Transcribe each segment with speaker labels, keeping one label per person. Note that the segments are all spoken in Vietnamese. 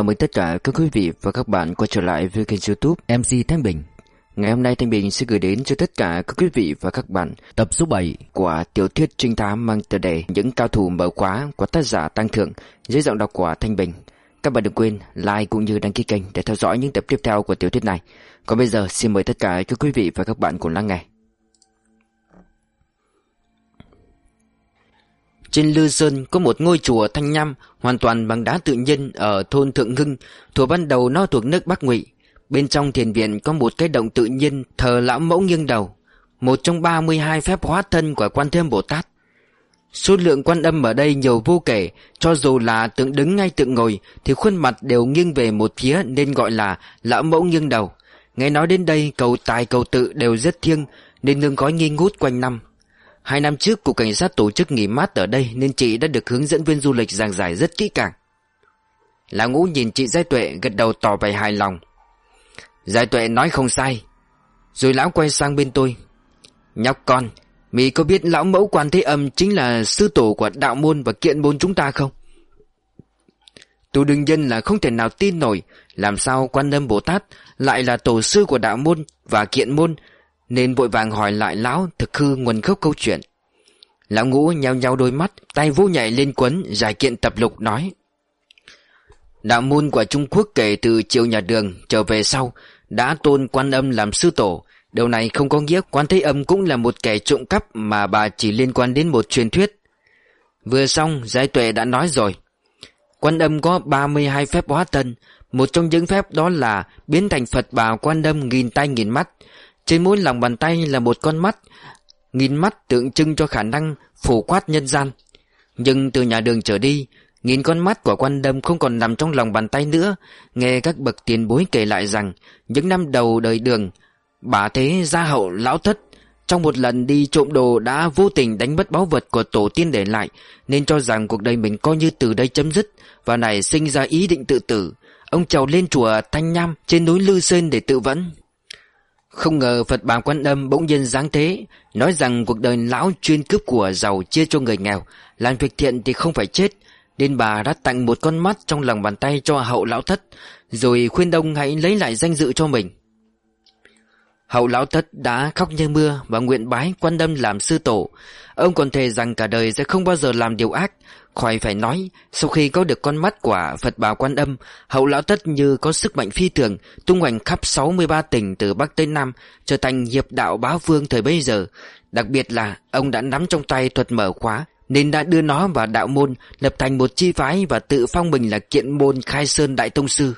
Speaker 1: chào mừng tất cả các quý vị và các bạn quay trở lại với kênh youtube MC Thanh Bình. Ngày hôm nay Thanh Bình sẽ gửi đến cho tất cả các quý vị và các bạn tập số 7 của tiểu thuyết trinh thám mang tựa đề Những cao thủ mở khóa của tác giả Tăng Thượng dưới giọng đọc của Thanh Bình. Các bạn đừng quên like cũng như đăng ký kênh để theo dõi những tập tiếp theo của tiểu thuyết này. Còn bây giờ, xin mời tất cả các quý vị và các bạn cùng lắng nghe. Trên Lư Sơn có một ngôi chùa thanh nham hoàn toàn bằng đá tự nhiên ở thôn Thượng Hưng, thuở ban đầu nó thuộc nước Bắc Ngụy. Bên trong thiền viện có một cái động tự nhiên thờ lão mẫu nghiêng đầu, một trong 32 phép hóa thân của Quan Thế Bồ Tát. Số lượng quan âm ở đây nhiều vô kể, cho dù là tượng đứng ngay tượng ngồi thì khuôn mặt đều nghiêng về một phía nên gọi là lão mẫu nghiêng đầu. Nghe nói đến đây cầu tài cầu tự đều rất thiêng nên nương gói nghi ngút quanh năm. Hai năm trước, Cục Cảnh sát tổ chức nghỉ mát ở đây Nên chị đã được hướng dẫn viên du lịch giảng giải rất kỹ càng. Lão ngũ nhìn chị Giai Tuệ, gật đầu tỏ vẻ hài lòng. Giai Tuệ nói không sai. Rồi lão quay sang bên tôi. Nhóc con, Mì có biết lão mẫu quan thế âm Chính là sư tổ của đạo môn và kiện môn chúng ta không? Tôi đương nhiên là không thể nào tin nổi, Làm sao quan âm Bồ Tát Lại là tổ sư của đạo môn và kiện môn nên vội vàng hỏi lại lão thực hư nguồn gốc câu chuyện. Lão ngũ nheo nheo đôi mắt, Tay vô nhảy lên quấn, Giải kiện tập lục nói, Đạo môn của Trung Quốc kể từ triều nhà đường Trở về sau, Đã tôn quan âm làm sư tổ. Điều này không có nghĩa quan thế âm cũng là một kẻ trộm cắp Mà bà chỉ liên quan đến một truyền thuyết. Vừa xong Giải tuệ đã nói rồi, Quan âm có 32 phép hóa thân, Một trong những phép đó là Biến thành Phật bà quan âm nghìn tay nghìn mắt trên mỗi lòng bàn tay là một con mắt, Nghìn mắt tượng trưng cho khả năng phủ quát nhân gian. Nhưng từ nhà đường trở đi, Nghìn con mắt của quan đâm không còn nằm trong lòng bàn tay nữa. Nghe các bậc tiền bối kể lại rằng, Những năm đầu đời đường, Bà thế gia hậu lão thất, Trong một lần đi trộm đồ đã vô tình đánh mất báu vật của tổ tiên để lại, Nên cho rằng cuộc đời mình coi như từ đây chấm dứt Và này sinh ra ý định tự tử. Ông trèo lên chùa Thanh Nham trên núi Lư Sơn để tự vẫn không ngờ Phật bà Quan Âm bỗng nhiên giáng thế, Nói rằng cuộc đời lão chuyên cướp của giàu chia cho người nghèo Làm việc thiện thì không phải chết. Nên bà đã tặng một con mắt trong lòng bàn tay cho hậu lão thất, Rồi khuyên đông hãy lấy lại danh dự cho mình. Hậu lão thất đã khóc như mưa và nguyện bái quan Âm làm sư tổ. Ông còn thề rằng cả đời sẽ không bao giờ làm điều ác Khỏi phải nói, Sau khi có được con mắt của Phật bà quan âm, Hậu lão tất như có sức mạnh phi thường, Tung hoành khắp 63 tỉnh từ Bắc tới Nam, Trở thành hiệp đạo bá vương thời bấy giờ. Đặc biệt là, ông đã nắm trong tay thuật mở khóa, Nên đã đưa nó vào đạo môn, Lập thành một chi phái và tự phong mình là kiện môn khai sơn đại tông sư.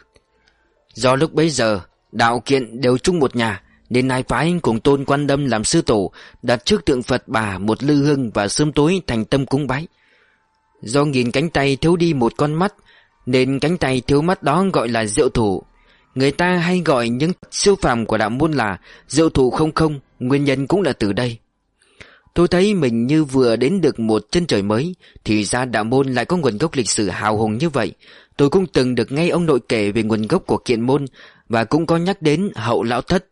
Speaker 1: Do lúc bấy giờ, Đạo kiện đều chung một nhà, Nên hai phái cùng tôn quan đâm làm sư tổ, Đặt trước tượng Phật bà một lư hương và sớm tối thành tâm cúng bái. Do nghìn cánh tay thiếu đi một con mắt, Nên cánh tay thiếu mắt đó gọi là diệu thủ. Người ta hay gọi những siêu phàm của đạo môn là diệu thủ không không, Nguyên nhân cũng là từ đây. Tôi thấy mình như vừa đến được một chân trời mới, Thì ra đạo môn lại có nguồn gốc lịch sử hào hùng như vậy. Tôi cũng từng được nghe ông nội kể về nguồn gốc của kiện môn, Và cũng có nhắc đến hậu lão thất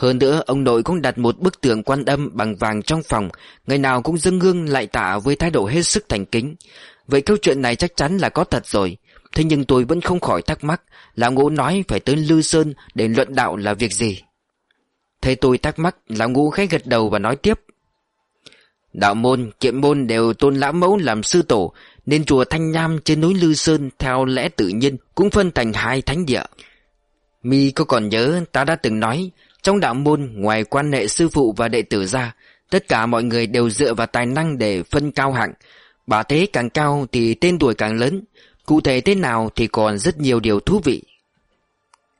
Speaker 1: hơn nữa ông nội cũng đặt một bức tượng quan âm bằng vàng trong phòng. Ngày nào cũng dâng hương lại tạ với thái độ hết sức thành kính. Vậy câu chuyện này chắc chắn là có thật rồi. Thế nhưng tôi vẫn không khỏi thắc mắc Lão ngũ nói phải tới Lư Sơn để luận đạo là việc gì? Thấy tôi thắc mắc Lão ngũ khẽ gật đầu và nói tiếp. Đạo môn, kiệm môn đều tôn lão mẫu làm sư tổ Nên chùa Thanh Nham trên núi Lư Sơn Theo lẽ tự nhiên cũng phân thành hai thánh địa. Mi có còn nhớ ta đã từng nói trong đạo môn ngoài quan hệ sư phụ và đệ tử ra Tất cả mọi người đều dựa vào tài năng để phân cao hạng. Bà thế càng cao thì tên tuổi càng lớn Cụ thể thế nào thì còn rất nhiều điều thú vị.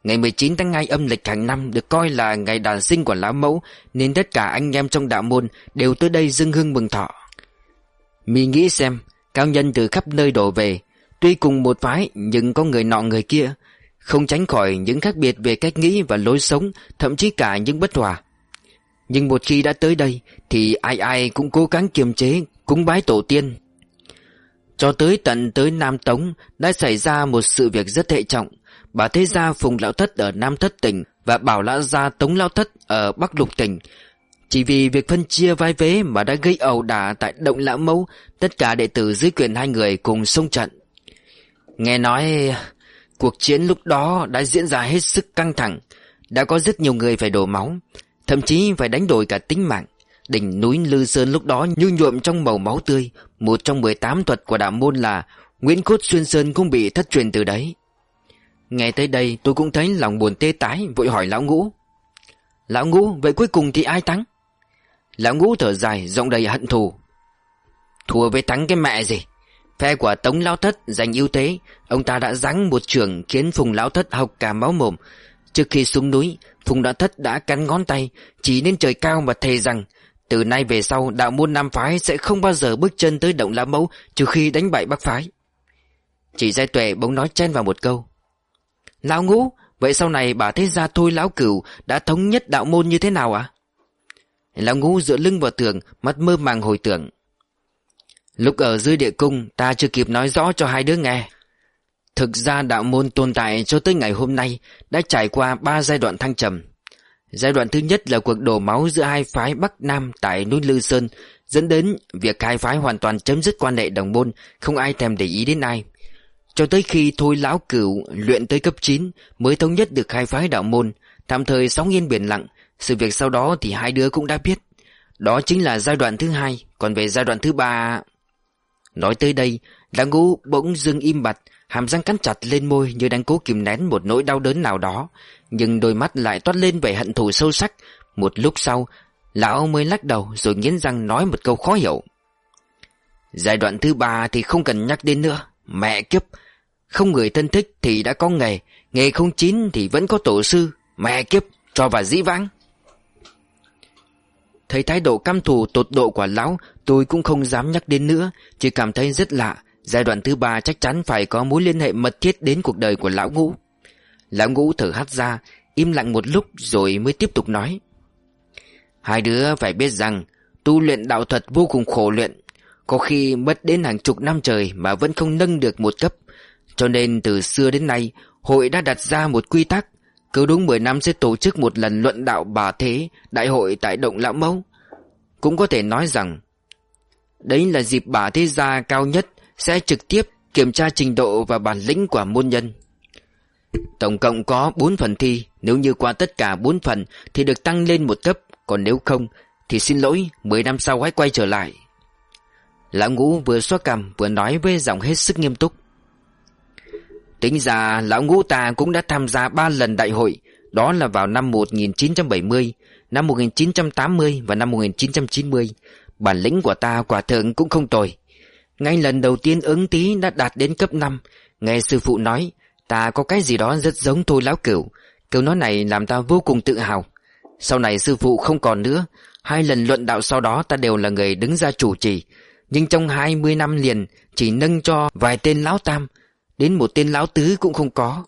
Speaker 1: Ngày 19 tháng 2 âm lịch hàng năm được coi là ngày đàn sinh của Lão Mẫu Nên tất cả anh em trong đạo môn đều tới đây dâng hương mừng thọ. Mi nghĩ xem, cao nhân từ khắp nơi đổ về Tuy cùng một phái nhưng có người nọ người kia không tránh khỏi những khác biệt về cách nghĩ và lối sống Thậm chí cả những bất hòa Nhưng một khi đã tới đây Thì ai ai cũng cố gắng kiềm chế Cúng bái tổ tiên cho tới tận tới Nam Tống đã xảy ra một sự việc rất hệ trọng. Bà Thế Gia Phùng Lão Thất ở Nam Thất tỉnh và Bảo Lão Gia Tống Lão Thất ở Bắc Lục tỉnh. Chỉ vì việc phân chia vai vế mà đã gây ẩu đả tại Động Lão Mẫu, tất cả đệ tử dưới quyền hai người cùng xông trận. Nghe nói Cuộc chiến lúc đó đã diễn ra hết sức căng thẳng, Đã có rất nhiều người phải đổ máu, Thậm chí phải đánh đổi cả tính mạng. Đỉnh núi Lư Sơn lúc đó như nhuộm trong màu máu tươi, Một trong 18 thuật của đạo môn là Nguyễn Cốt Xuyên Sơn cũng bị thất truyền từ đấy. Nghe tới đây, tôi cũng thấy lòng buồn tê tái, Vội hỏi lão ngũ. Lão ngũ, vậy cuối cùng thì ai thắng? Lão ngũ thở dài, giọng đầy hận thù. Thua với thắng cái mẹ gì? Phe của Tống Lão Thất giành ưu thế. Ông ta đã giáng một trường khiến Phùng Lão Thất học cả máu mồm. Trước khi xuống núi, Phùng Lão Thất đã cắn ngón tay, Chỉ lên trời cao mà thề rằng, Từ nay về sau, đạo môn Nam Phái Sẽ không bao giờ bước chân tới động Lão Mẫu Trừ khi đánh bại Bắc Phái. Chỉ giai tuệ bỗng nói chen vào một câu. Lão ngũ, Vậy sau này bà thế gia thôi lão cửu Đã thống nhất đạo môn như thế nào ạ? Lão ngũ dựa lưng vào tường, Mắt mơ màng hồi tưởng. Lúc ở dưới địa cung, ta chưa kịp nói rõ cho hai đứa nghe. Thực ra đạo môn tồn tại cho tới ngày hôm nay Đã trải qua ba giai đoạn thăng trầm. Giai đoạn thứ nhất là cuộc đổ máu giữa hai phái Bắc Nam tại núi Lư Sơn, Dẫn đến việc hai phái hoàn toàn chấm dứt quan hệ đồng môn, Không ai thèm để ý đến ai. Cho tới khi thôi lão cửu luyện tới cấp 9 Mới thống nhất được hai phái đạo môn, Tạm thời sóng yên biển lặng, Sự việc sau đó thì hai đứa cũng đã biết. Đó chính là giai đoạn thứ hai, Còn về giai đoạn thứ ba Nói tới đây lão ngũ bỗng dưng im bặt, Hàm răng cắn chặt lên môi như đang cố kìm nén một nỗi đau đớn nào đó. Nhưng đôi mắt lại toát lên vẻ hận thù sâu sắc. Một lúc sau, Lão mới lắc đầu rồi nghiến răng nói một câu khó hiểu. Giai đoạn thứ ba thì không cần nhắc đến nữa. Mẹ kiếp, Không người thân thích thì đã có nghề Nghề không chín thì vẫn có tổ sư. Mẹ kiếp, cho và dĩ vãng. Thấy thái độ căm thù tột độ của lão, Tôi cũng không dám nhắc đến nữa, Chỉ cảm thấy rất lạ. Giai đoạn thứ ba chắc chắn phải có mối liên hệ mật thiết đến cuộc đời của lão ngũ. Lão ngũ thở hắt ra, Im lặng một lúc rồi mới tiếp tục nói. Hai đứa phải biết rằng, Tu luyện đạo thuật vô cùng khổ luyện. Có khi mất đến hàng chục năm trời Mà vẫn không nâng được một cấp. Cho nên từ xưa đến nay, Hội đã đặt ra một quy tắc cứ đúng 10 năm sẽ tổ chức một lần luận đạo bà thế, Đại hội tại Động Lão Mẫu. Cũng có thể nói rằng, Đấy là dịp bà thế gia cao nhất Sẽ trực tiếp kiểm tra trình độ và bản lĩnh của môn nhân. Tổng cộng có 4 phần thi, Nếu như qua tất cả 4 phần Thì được tăng lên một cấp, Còn nếu không Thì xin lỗi 10 năm sau hãy quay trở lại. Lão ngũ vừa xoa cằm, Vừa nói với giọng hết sức nghiêm túc. Tính ra, lão ngũ ta cũng đã tham gia 3 lần đại hội, Đó là vào năm 1970 Năm 1980 và năm 1990 Bản lĩnh của ta quả thượng cũng không tồi. Ngay lần đầu tiên ứng tí đã đạt đến cấp 5 Nghe sư phụ nói, Ta có cái gì đó rất giống tôi lão cửu. Câu nói này làm ta vô cùng tự hào. Sau này sư phụ không còn nữa, Hai lần luận đạo sau đó ta đều là người đứng ra chủ trì. Nhưng trong 20 năm liền, Chỉ nâng cho vài tên lão tam Đến một tên lão tứ cũng không có.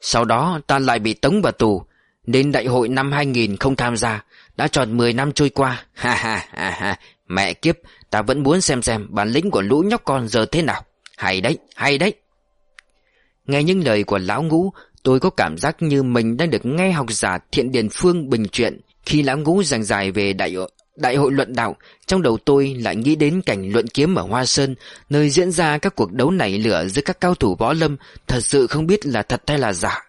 Speaker 1: Sau đó, ta lại bị tống vào tù Đến đại hội năm 2000 không tham gia, Đã tròn 10 năm trôi qua. Ha ha ha ha. Mẹ kiếp, Ta vẫn muốn xem xem bản lĩnh của lũ nhóc con giờ thế nào. Hay đấy hay đấy. Nghe những lời của lão ngũ, Tôi có cảm giác như mình đang được nghe học giả thiện điền phương bình chuyện Khi lão ngũ giảng giải về đại Đại hội luận đạo, trong đầu tôi lại nghĩ đến cảnh luận kiếm ở Hoa Sơn, nơi diễn ra các cuộc đấu nảy lửa giữa các cao thủ võ lâm, thật sự không biết là thật hay là giả.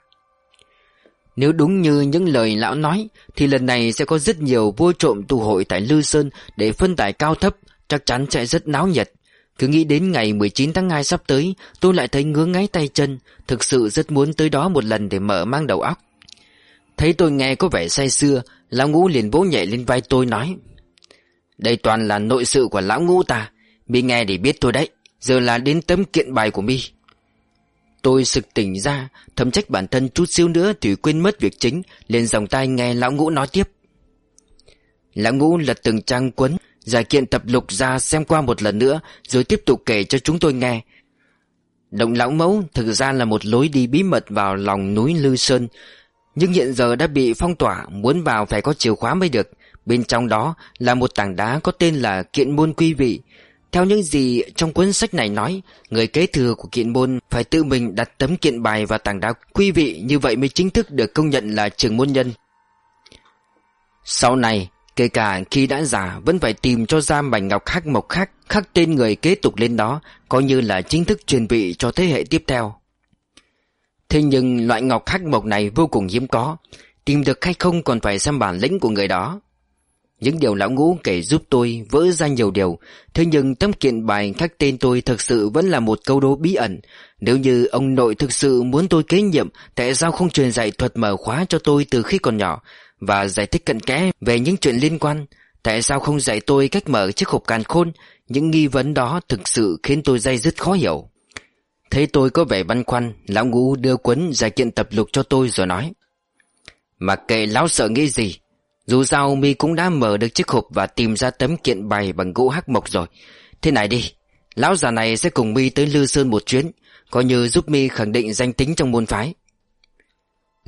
Speaker 1: Nếu đúng như những lời lão nói, thì lần này sẽ có rất nhiều vô trộm tụ hội tại Lư Sơn để phân tải cao thấp, chắc chắn sẽ rất náo nhiệt. Cứ nghĩ đến ngày 19 tháng 2 sắp tới, tôi lại thấy ngứa ngáy tay chân, thực sự rất muốn tới đó một lần để mở mang đầu óc. Thấy tôi nghe có vẻ say xưa, lão ngũ liền vỗ nhẹ lên vai tôi nói. Đây toàn là nội sự của lão ngũ ta. Mi nghe để biết tôi đấy. Giờ là đến tấm kiện bài của Mi. Tôi sực tỉnh ra, Thầm trách bản thân chút xíu nữa Thì quên mất việc chính, liền dòng tay nghe lão ngũ nói tiếp. Lão ngũ lật từng trang cuốn, Giải kiện tập lục ra xem qua một lần nữa, Rồi tiếp tục kể cho chúng tôi nghe. Động lão mẫu thực ra là một lối đi bí mật vào lòng núi Lư Sơn, Nhưng hiện giờ đã bị phong tỏa, Muốn vào phải có chìa khóa mới được. Bên trong đó là một tảng đá có tên là kiện môn quy vị. Theo những gì trong cuốn sách này nói Người kế thừa của kiện môn phải tự mình đặt tấm kiện bài vào tảng đá quy vị Như vậy mới chính thức được công nhận là trường môn nhân. Sau này, kể cả khi đã già vẫn phải tìm cho ra mảnh ngọc khắc mộc khắc Khắc tên người kế tục lên đó Coi như là chính thức truyền vị cho thế hệ tiếp theo. Thế nhưng loại ngọc khắc mộc này vô cùng hiếm có. Tìm được hay không còn phải xem bản lĩnh của người đó. Những điều lão ngũ kể giúp tôi vỡ ra nhiều điều. Thế nhưng tấm kiện bài khắc tên tôi thực sự vẫn là một câu đố bí ẩn. Nếu như ông nội thực sự muốn tôi kế nhiệm, Tại sao không truyền dạy thuật mở khóa cho tôi từ khi còn nhỏ? Và giải thích cận kẽ về những chuyện liên quan. Tại sao không dạy tôi cách mở chiếc hộp càn khôn? Những nghi vấn đó thực sự khiến tôi dây dứt khó hiểu. Thấy tôi có vẻ băn khoăn, Lão ngũ đưa cuốn giải kiện tập lục cho tôi rồi nói. Mặc kệ lão sợ nghĩ gì dù sao mi cũng đã mở được chiếc hộp Và tìm ra tấm kiện bày bằng gỗ hắc mộc rồi. Thế này đi, Lão già này sẽ cùng mi tới Lư Sơn một chuyến, Coi như giúp mi khẳng định danh tính trong môn phái.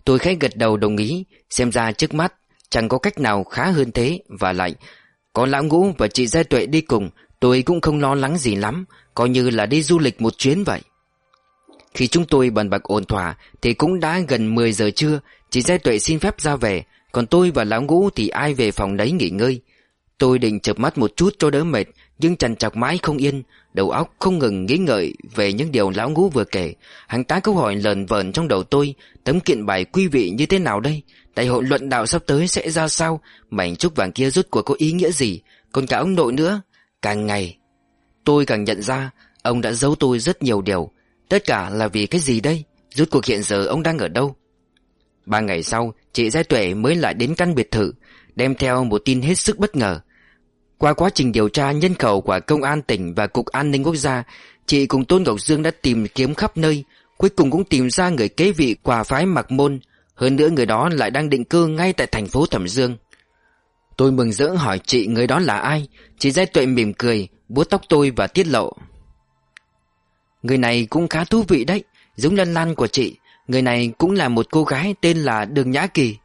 Speaker 1: Tôi khẽ gật đầu đồng ý, Xem ra trước mắt Chẳng có cách nào khá hơn thế, Và lại Có lão ngũ và chị gia Tuệ đi cùng, Tôi cũng không lo lắng gì lắm, Coi như là đi du lịch một chuyến vậy. Khi chúng tôi bàn bạc ổn thỏa, Thì cũng đã gần 10 giờ trưa, Chị gia Tuệ xin phép ra về còn tôi và lão ngũ thì ai về phòng đấy nghỉ ngơi? Tôi định chợp mắt một chút cho đỡ mệt, Nhưng chằn chọc mãi không yên. Đầu óc không ngừng nghĩ ngợi Về những điều lão ngũ vừa kể. Hàng tá câu hỏi lờn vờn trong đầu tôi, Tấm kiện bài quý vị như thế nào đây? Đại hội luận đạo sắp tới sẽ ra sao? Mảnh trúc vàng kia rút cuộc có ý nghĩa gì? Còn cả ông nội nữa? Càng ngày, Tôi càng nhận ra Ông đã giấu tôi rất nhiều điều. Tất cả là vì cái gì đây? Rút cuộc hiện giờ ông đang ở đâu? Ba ngày sau, Chị Giai Tuệ mới lại đến căn biệt thự, Đem theo một tin hết sức bất ngờ. Qua quá trình điều tra nhân khẩu của Công an tỉnh và Cục An ninh Quốc gia, Chị cùng Tôn Ngọc Dương đã tìm kiếm khắp nơi, Cuối cùng cũng tìm ra người kế vị quả phái Mạc Môn. Hơn nữa người đó lại đang định cư ngay tại thành phố Thẩm Dương. Tôi mừng rỡ hỏi chị người đó là ai? Chị Giai Tuệ mỉm cười, búa tóc tôi và tiết lộ. Người này cũng khá thú vị đấy, Giống lân lan của chị. Người này cũng là một cô gái tên là Đường Nhã Kỳ.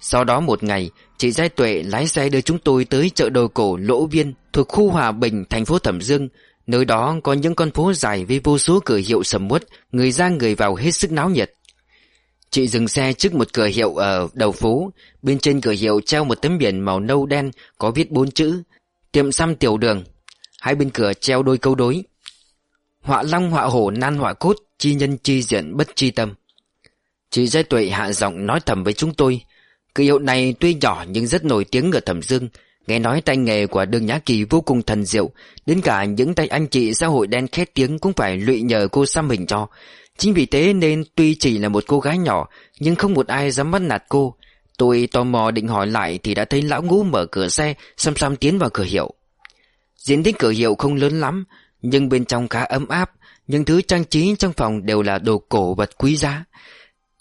Speaker 1: Sau đó một ngày Chị Giai Tuệ lái xe đưa chúng tôi tới chợ đồ cổ Lỗ Viên Thuộc khu Hòa Bình, thành phố Thẩm Dương. Nơi đó có những con phố dài với vô số cửa hiệu sầm uất Người ra người vào hết sức náo nhiệt. Chị dừng xe trước một cửa hiệu ở đầu phố. Bên trên cửa hiệu treo một tấm biển màu nâu đen Có viết bốn chữ Tiệm xăm tiểu đường. Hai bên cửa treo đôi câu đối. Họa long, họa hổ, nan họa cốt, Chi nhân, chi diện, bất chi tâm. Chị Giai Tuệ hạ giọng nói thầm với chúng tôi Cửa hiệu này tuy nhỏ nhưng rất nổi tiếng ở Thẩm Dương. Nghe nói tay nghề của đường Nhã Kỳ vô cùng thần diệu, Đến cả những tay anh chị xã hội đen khét tiếng cũng phải lụy nhờ cô xăm hình cho. Chính vì thế nên tuy chỉ là một cô gái nhỏ, Nhưng không một ai dám bắt nạt cô. Tôi tò mò định hỏi lại Thì đã thấy lão ngũ mở cửa xe, Xăm xăm tiến vào cửa hiệu. Diện tích cửa hiệu không lớn lắm nhưng bên trong khá ấm áp, Những thứ trang trí trong phòng đều là đồ cổ vật quý giá.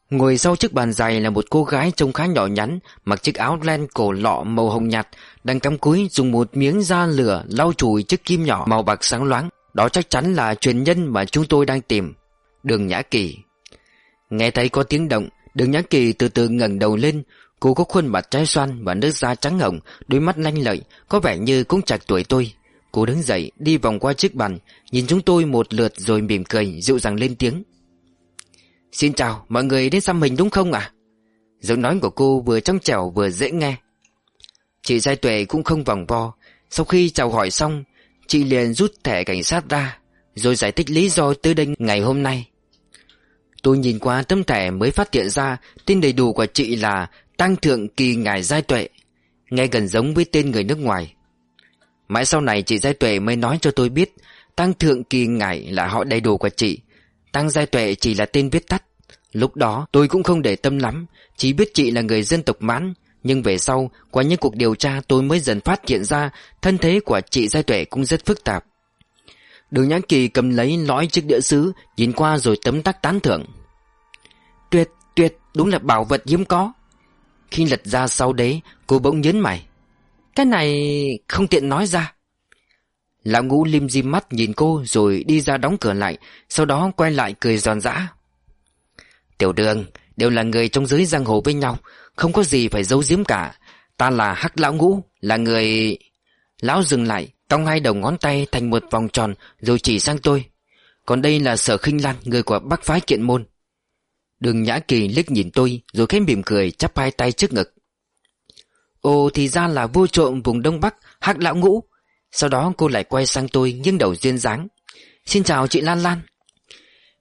Speaker 1: Ngồi sau chiếc bàn dài là một cô gái trông khá nhỏ nhắn, Mặc chiếc áo len cổ lọ màu hồng nhạt, Đang cắm cúi dùng một miếng da lửa lau chùi chiếc kim nhỏ màu bạc sáng loáng. Đó chắc chắn là truyền nhân mà chúng tôi đang tìm. Đường Nhã Kỳ. Nghe thấy có tiếng động, Đường Nhã Kỳ từ từ ngẩng đầu lên. Cô có khuôn mặt trái xoan và nước da trắng hồng, Đôi mắt lanh lợi, Có vẻ như cũng chạc tuổi tôi. Cô đứng dậy, đi vòng qua chiếc bàn, Nhìn chúng tôi một lượt rồi mỉm cười, Dịu dàng lên tiếng. Xin chào, mọi người đến xăm mình đúng không ạ? Giọng nói của cô vừa trong trẻo vừa dễ nghe. Chị Giai Tuệ cũng không vòng vo. Sau khi chào hỏi xong, Chị liền rút thẻ cảnh sát ra, Rồi giải thích lý do tới đây ngày hôm nay. Tôi nhìn qua tấm thẻ mới phát hiện ra tên đầy đủ của chị là Tăng Thượng Kỳ Ngài Giai Tuệ, Nghe gần giống với tên người nước ngoài. Mãi sau này chị Giai Tuệ mới nói cho tôi biết Tăng Thượng Kỳ ngải là họ đầy đủ của chị. Tăng Giai Tuệ chỉ là tên viết tắt. Lúc đó tôi cũng không để tâm lắm Chỉ biết chị là người dân tộc mãn. Nhưng về sau Qua những cuộc điều tra tôi mới dần phát hiện ra Thân thế của chị Giai Tuệ cũng rất phức tạp. Đường nhãn Kỳ cầm lấy lõi chiếc đĩa sứ Nhìn qua rồi tấm tắc tán thưởng. Tuyệt, tuyệt, đúng là bảo vật hiếm có. Khi lật ra sau đấy Cô bỗng nhấn mày. Cái này không tiện nói ra. Lão ngũ lim di mắt nhìn cô Rồi đi ra đóng cửa lại, Sau đó quay lại cười giòn giã. Tiểu đường, Đều là người trong giới giang hồ với nhau, Không có gì phải giấu giếm cả. Ta là hắc lão ngũ, Là người... Lão dừng lại, Cong hai đầu ngón tay thành một vòng tròn Rồi chỉ sang tôi. Còn đây là sở khinh lan, Người của bắc phái kiện môn. Đường Nhã Kỳ liếc nhìn tôi Rồi khẽ mỉm cười chắp hai tay trước ngực. Ồ, thì ra là vua trộm vùng Đông Bắc, hắc lão ngũ. Sau đó cô lại quay sang tôi nghiêng đầu duyên dáng. Xin chào chị Lan Lan.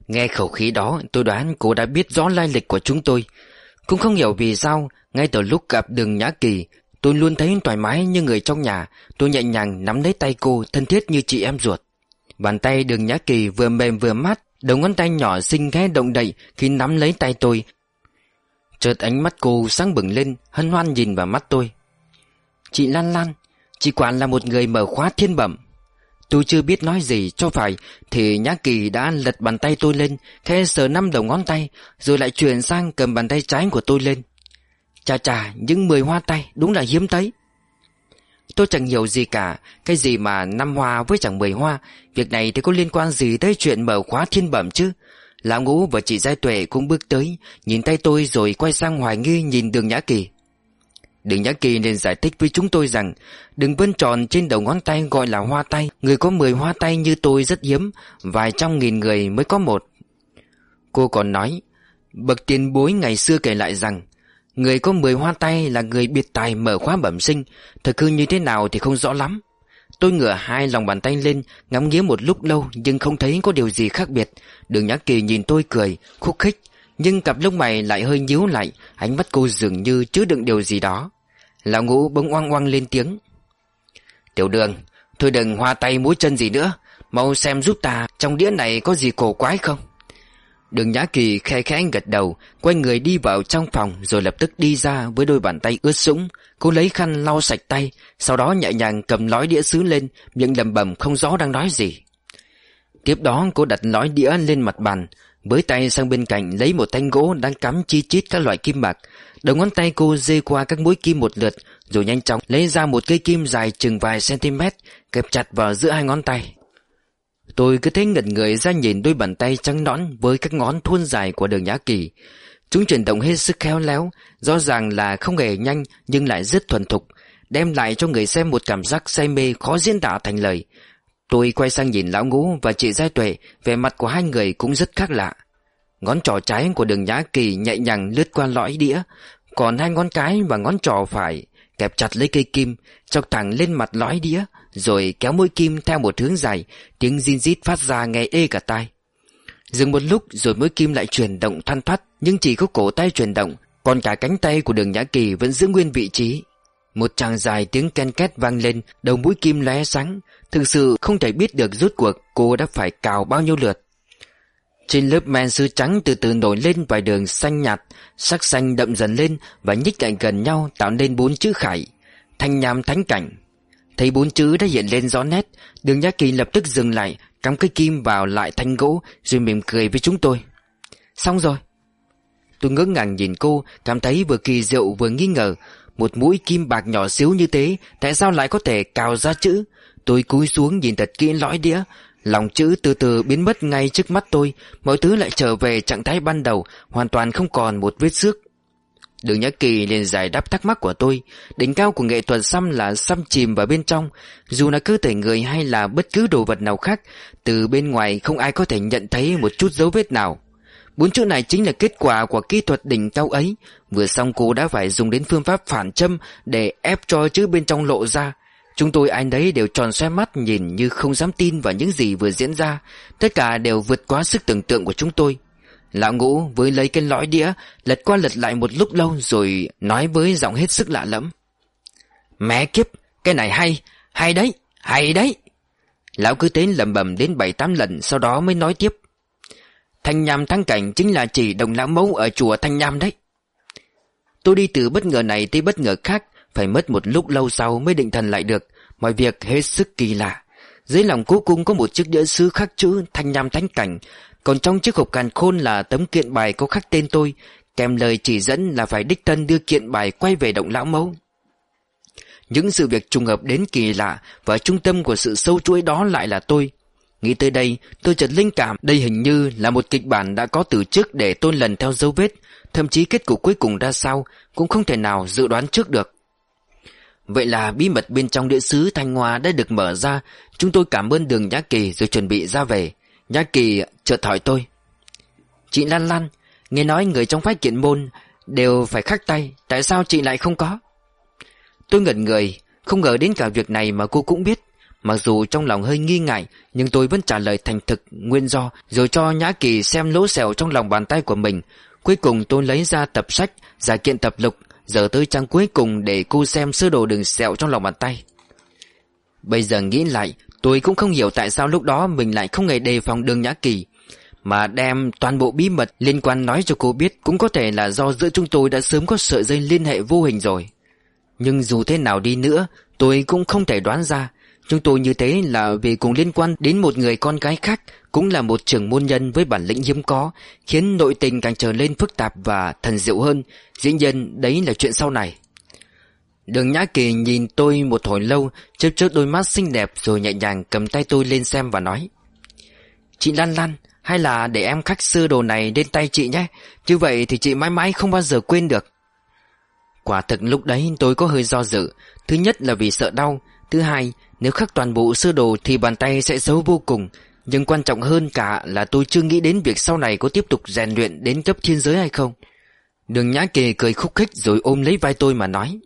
Speaker 1: Nghe khẩu khí đó, tôi đoán cô đã biết rõ lai lịch của chúng tôi. Cũng không hiểu vì sao, Ngay từ lúc gặp đường Nhã Kỳ, Tôi luôn thấy thoải mái như người trong nhà. Tôi nhẹ nhàng nắm lấy tay cô, Thân thiết như chị em ruột. Bàn tay đường Nhã Kỳ vừa mềm vừa mát, Đầu ngón tay nhỏ xinh ghé động đậy Khi nắm lấy tay tôi. Chợt ánh mắt cô sáng bừng lên, Hân hoan nhìn vào mắt tôi. Chị Lan Lan, Chị quản là một người mở khóa thiên bẩm. Tôi chưa biết nói gì, cho phải Thì Nhã Kỳ đã lật bàn tay tôi lên, Khe sờ năm đầu ngón tay, Rồi lại chuyển sang cầm bàn tay trái của tôi lên. Chà chà, những mười hoa tay, Đúng là hiếm thấy. Tôi chẳng hiểu gì cả, Cái gì mà năm hoa với chẳng mười hoa, Việc này thì có liên quan gì tới chuyện mở khóa thiên bẩm chứ? Lão ngũ và chị Giai Tuệ cũng bước tới, Nhìn tay tôi rồi quay sang hoài nghi nhìn đường Nhã Kỳ. Đường Nhã Kỳ nên giải thích với chúng tôi rằng Đường vân tròn trên đầu ngón tay gọi là hoa tay. Người có 10 hoa tay như tôi rất hiếm, Vài trăm nghìn người mới có một. Cô còn nói, Bậc tiền bối ngày xưa kể lại rằng, Người có 10 hoa tay là người biệt tài mở khóa bẩm sinh. Thực hư như thế nào thì không rõ lắm. Tôi ngửa hai lòng bàn tay lên, Ngắm nghía một lúc lâu, Nhưng không thấy có điều gì khác biệt. Đường Nhã Kỳ nhìn tôi cười, Khúc khích, Nhưng cặp lông mày lại hơi nhíu lại, Ánh mắt cô dường như chứa đựng điều gì đó. Lão ngũ bỗng oang oang lên tiếng. Tiểu đường, Thôi đừng hoa tay múa chân gì nữa, Mau xem giúp ta, Trong đĩa này có gì cổ quái không? Đường Nhã Kỳ khe khẽ gật đầu, Quay người đi vào trong phòng Rồi lập tức đi ra với đôi bàn tay ướt sũng. Cô lấy khăn lau sạch tay, Sau đó nhẹ nhàng cầm lõi đĩa sứ lên, Miệng lầm bầm không rõ đang nói gì. Tiếp đó cô đặt lõi đĩa lên mặt bàn, Với tay sang bên cạnh lấy một thanh gỗ đang cắm chi chít các loại kim bạc. Đầu ngón tay cô dê qua các mũi kim một lượt, Rồi nhanh chóng lấy ra một cây kim dài chừng vài cm Kẹp chặt vào giữa hai ngón tay. Tôi cứ thế ngẩn người ra nhìn đôi bàn tay trắng nõn Với các ngón thuôn dài của đường Nhã Kỳ. Chúng chuyển động hết sức khéo léo, Rõ ràng là không hề nhanh Nhưng lại rất thuần thục, Đem lại cho người xem một cảm giác say mê khó diễn tả thành lời. Tôi quay sang nhìn lão ngũ và chị Giai Tuệ, Vẻ mặt của hai người cũng rất khác lạ. Ngón trỏ trái của đường Nhã Kỳ nhẹ nhàng lướt qua lõi đĩa, Còn hai ngón cái và ngón trỏ phải Kẹp chặt lấy cây kim, Chọc thẳng lên mặt lõi đĩa rồi kéo mũi kim theo một hướng dài Tiếng zin rít phát ra nghe ê cả tai Dừng một lúc rồi mũi kim lại chuyển động thoăn thoắt Nhưng chỉ có cổ tay chuyển động Còn cả cánh tay của đường Nhã Kỳ vẫn giữ nguyên vị trí Một tràng dài tiếng ken két vang lên Đầu mũi kim lóe sáng Thực sự không thể biết được rốt cuộc Cô đã phải cào bao nhiêu lượt trên lớp men sứ trắng từ từ nổi lên vài đường xanh nhạt, sắc xanh đậm dần lên và nhích lại gần nhau tạo nên bốn chữ khải. Thanh nham thánh cảnh. Thấy bốn chữ đã hiện lên rõ nét, đường Nhã Kỳ lập tức dừng lại, cắm cây kim vào lại thanh gỗ rồi mỉm cười với chúng tôi. Xong rồi. Tôi ngỡ ngàng nhìn cô, cảm thấy vừa kỳ diệu vừa nghi ngờ. Một mũi kim bạc nhỏ xíu như thế, tại sao lại có thể cào ra chữ? Tôi cúi xuống nhìn thật kỹ lõi đĩa, Lòng chữ từ từ biến mất ngay trước mắt tôi Mọi thứ lại trở về trạng thái ban đầu Hoàn toàn không còn một vết xước Đường Nhã Kỳ liền giải đáp thắc mắc của tôi. Đỉnh cao của nghệ thuật xăm là xăm chìm vào bên trong. Dù là cơ thể người hay là bất cứ đồ vật nào khác, Từ bên ngoài không ai có thể nhận thấy một chút dấu vết nào. Bốn chữ này chính là kết quả của kỹ thuật đỉnh cao ấy. Vừa xong cô đã phải dùng đến phương pháp phản châm Để ép cho chữ bên trong lộ ra. Chúng tôi ai đấy đều tròn xoe mắt nhìn như không dám tin vào những gì vừa diễn ra. Tất cả đều vượt quá sức tưởng tượng của chúng tôi. Lão ngũ với lấy cái lõi đĩa Lật qua lật lại một lúc lâu rồi nói với giọng hết sức lạ lẫm. Mẹ kiếp, cái này hay, hay đấy, hay đấy. Lão cứ thế lầm bầm đến bảy tám lần sau đó mới nói tiếp. Thanh Nham thắng cảnh chính là chỉ đồng lão mẫu ở chùa Thanh Nham đấy. Tôi đi từ bất ngờ này tới bất ngờ khác phải mất một lúc lâu sau mới định thần lại được. Mọi việc hết sức kỳ lạ. Dưới lòng cố cung có một chiếc đĩa sứ khắc chữ Thanh nham thánh cảnh. Còn trong chiếc hộp càn khôn là tấm kiện bài có khắc tên tôi, Kèm lời chỉ dẫn là phải đích thân đưa kiện bài quay về động lão mẫu. Những sự việc trùng hợp đến kỳ lạ Và trung tâm của sự sâu chuỗi đó lại là tôi. Nghĩ tới đây, tôi chợt linh cảm, Đây hình như là một kịch bản đã có từ trước để tôi lần theo dấu vết, Thậm chí kết cục cuối cùng ra sao Cũng không thể nào dự đoán trước được. Vậy là bí mật bên trong địa sứ Thanh Hoa đã được mở ra, Chúng tôi cảm ơn đường Nhã Kỳ rồi chuẩn bị ra về. Nhã Kỳ chợt hỏi tôi. Chị Lan Lan, Nghe nói người trong phái kiện môn Đều phải khắc tay, Tại sao chị lại không có? Tôi ngẩn người, Không ngờ đến cả việc này mà cô cũng biết. Mặc dù trong lòng hơi nghi ngại, Nhưng tôi vẫn trả lời thành thực, nguyên do, Rồi cho Nhã Kỳ xem lỗ sẹo trong lòng bàn tay của mình. Cuối cùng tôi lấy ra tập sách Giải kiện tập lục, Giờ tới trang cuối cùng để cô xem sơ đồ đường sẹo trong lòng bàn tay. Bây giờ nghĩ lại Tôi cũng không hiểu tại sao lúc đó Mình lại không hề đề phòng đường Nhã Kỳ, Mà đem toàn bộ bí mật liên quan nói cho cô biết Cũng có thể là do giữa chúng tôi đã sớm có sợi dây liên hệ vô hình rồi. Nhưng dù thế nào đi nữa, Tôi cũng không thể đoán ra. Chúng tôi như thế là vì cùng liên quan đến một người con gái khác, Cũng là một trưởng môn nhân với bản lĩnh hiếm có, Khiến nội tình càng trở lên phức tạp và thần diệu hơn. Dĩ nhiên, đấy là chuyện sau này. Đường Nhã Kỳ nhìn tôi một hồi lâu, Chớp chớp đôi mắt xinh đẹp Rồi nhẹ nhàng cầm tay tôi lên xem và nói, Chị Lan Lan, Hay là để em khắc sơ đồ này lên tay chị nhé. Như vậy thì chị mãi mãi không bao giờ quên được. Quả thực lúc đấy tôi có hơi do dự. Thứ nhất là vì sợ đau. Thứ hai, nếu khắc toàn bộ sơ đồ Thì bàn tay sẽ xấu vô cùng. Nhưng quan trọng hơn cả là tôi chưa nghĩ đến việc sau này có tiếp tục rèn luyện đến cấp thiên giới hay không. Đường Nhã Kỳ cười khúc khích rồi ôm lấy vai tôi mà nói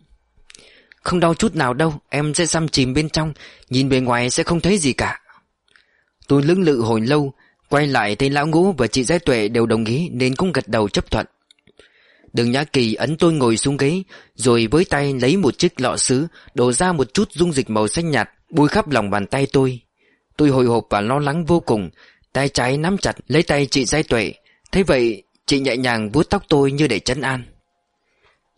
Speaker 1: không đau chút nào đâu, Em sẽ xăm chìm bên trong, Nhìn bề ngoài sẽ không thấy gì cả. Tôi lưỡng lự hồi lâu, Quay lại thấy lão ngũ và chị Giai Tuệ đều đồng ý Nên cũng gật đầu chấp thuận. Đường Nhã Kỳ ấn tôi ngồi xuống ghế, Rồi với tay lấy một chiếc lọ sứ, Đổ ra một chút dung dịch màu xanh nhạt, Bôi khắp lòng bàn tay tôi. Tôi hồi hộp và lo lắng vô cùng, Tay trái nắm chặt lấy tay chị Giai Tuệ. Thế vậy, chị nhẹ nhàng vuốt tóc tôi như để chấn an.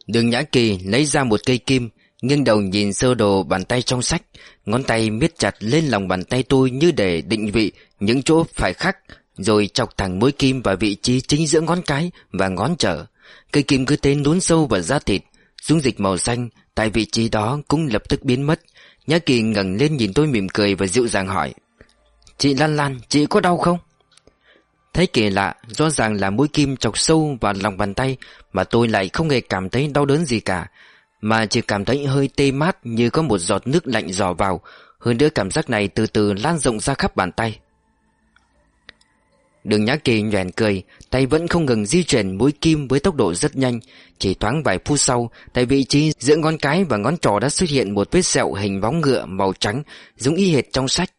Speaker 1: Đường Nhã Kỳ lấy ra một cây kim Nghiêng đầu nhìn sơ đồ bàn tay trong sách Ngón tay miết chặt lên lòng bàn tay tôi Như để định vị những chỗ phải khắc Rồi chọc thẳng mũi kim vào vị trí chính giữa ngón cái và ngón trở Cây kim cứ thế nún sâu vào da thịt Dung dịch màu xanh Tại vị trí đó cũng lập tức biến mất. Nhã Kỳ ngẩng lên nhìn tôi mỉm cười và dịu dàng hỏi Chị Lan Lan, chị có đau không? Thấy kỳ lạ, rõ ràng là mũi kim chọc sâu vào lòng bàn tay Mà tôi lại không hề cảm thấy đau đớn gì cả. Mà chỉ cảm thấy hơi tê mát như có một giọt nước lạnh dò vào. Hơn nữa cảm giác này từ từ lan rộng ra khắp bàn tay. Đường Nhã Kỳ nhoẻn cười, Tay vẫn không ngừng di chuyển mũi kim với tốc độ rất nhanh. Chỉ thoáng vài phút sau, Tại vị trí giữa ngón cái và ngón trỏ đã xuất hiện một vết sẹo hình bóng ngựa màu trắng, Giống y hệt trong sách.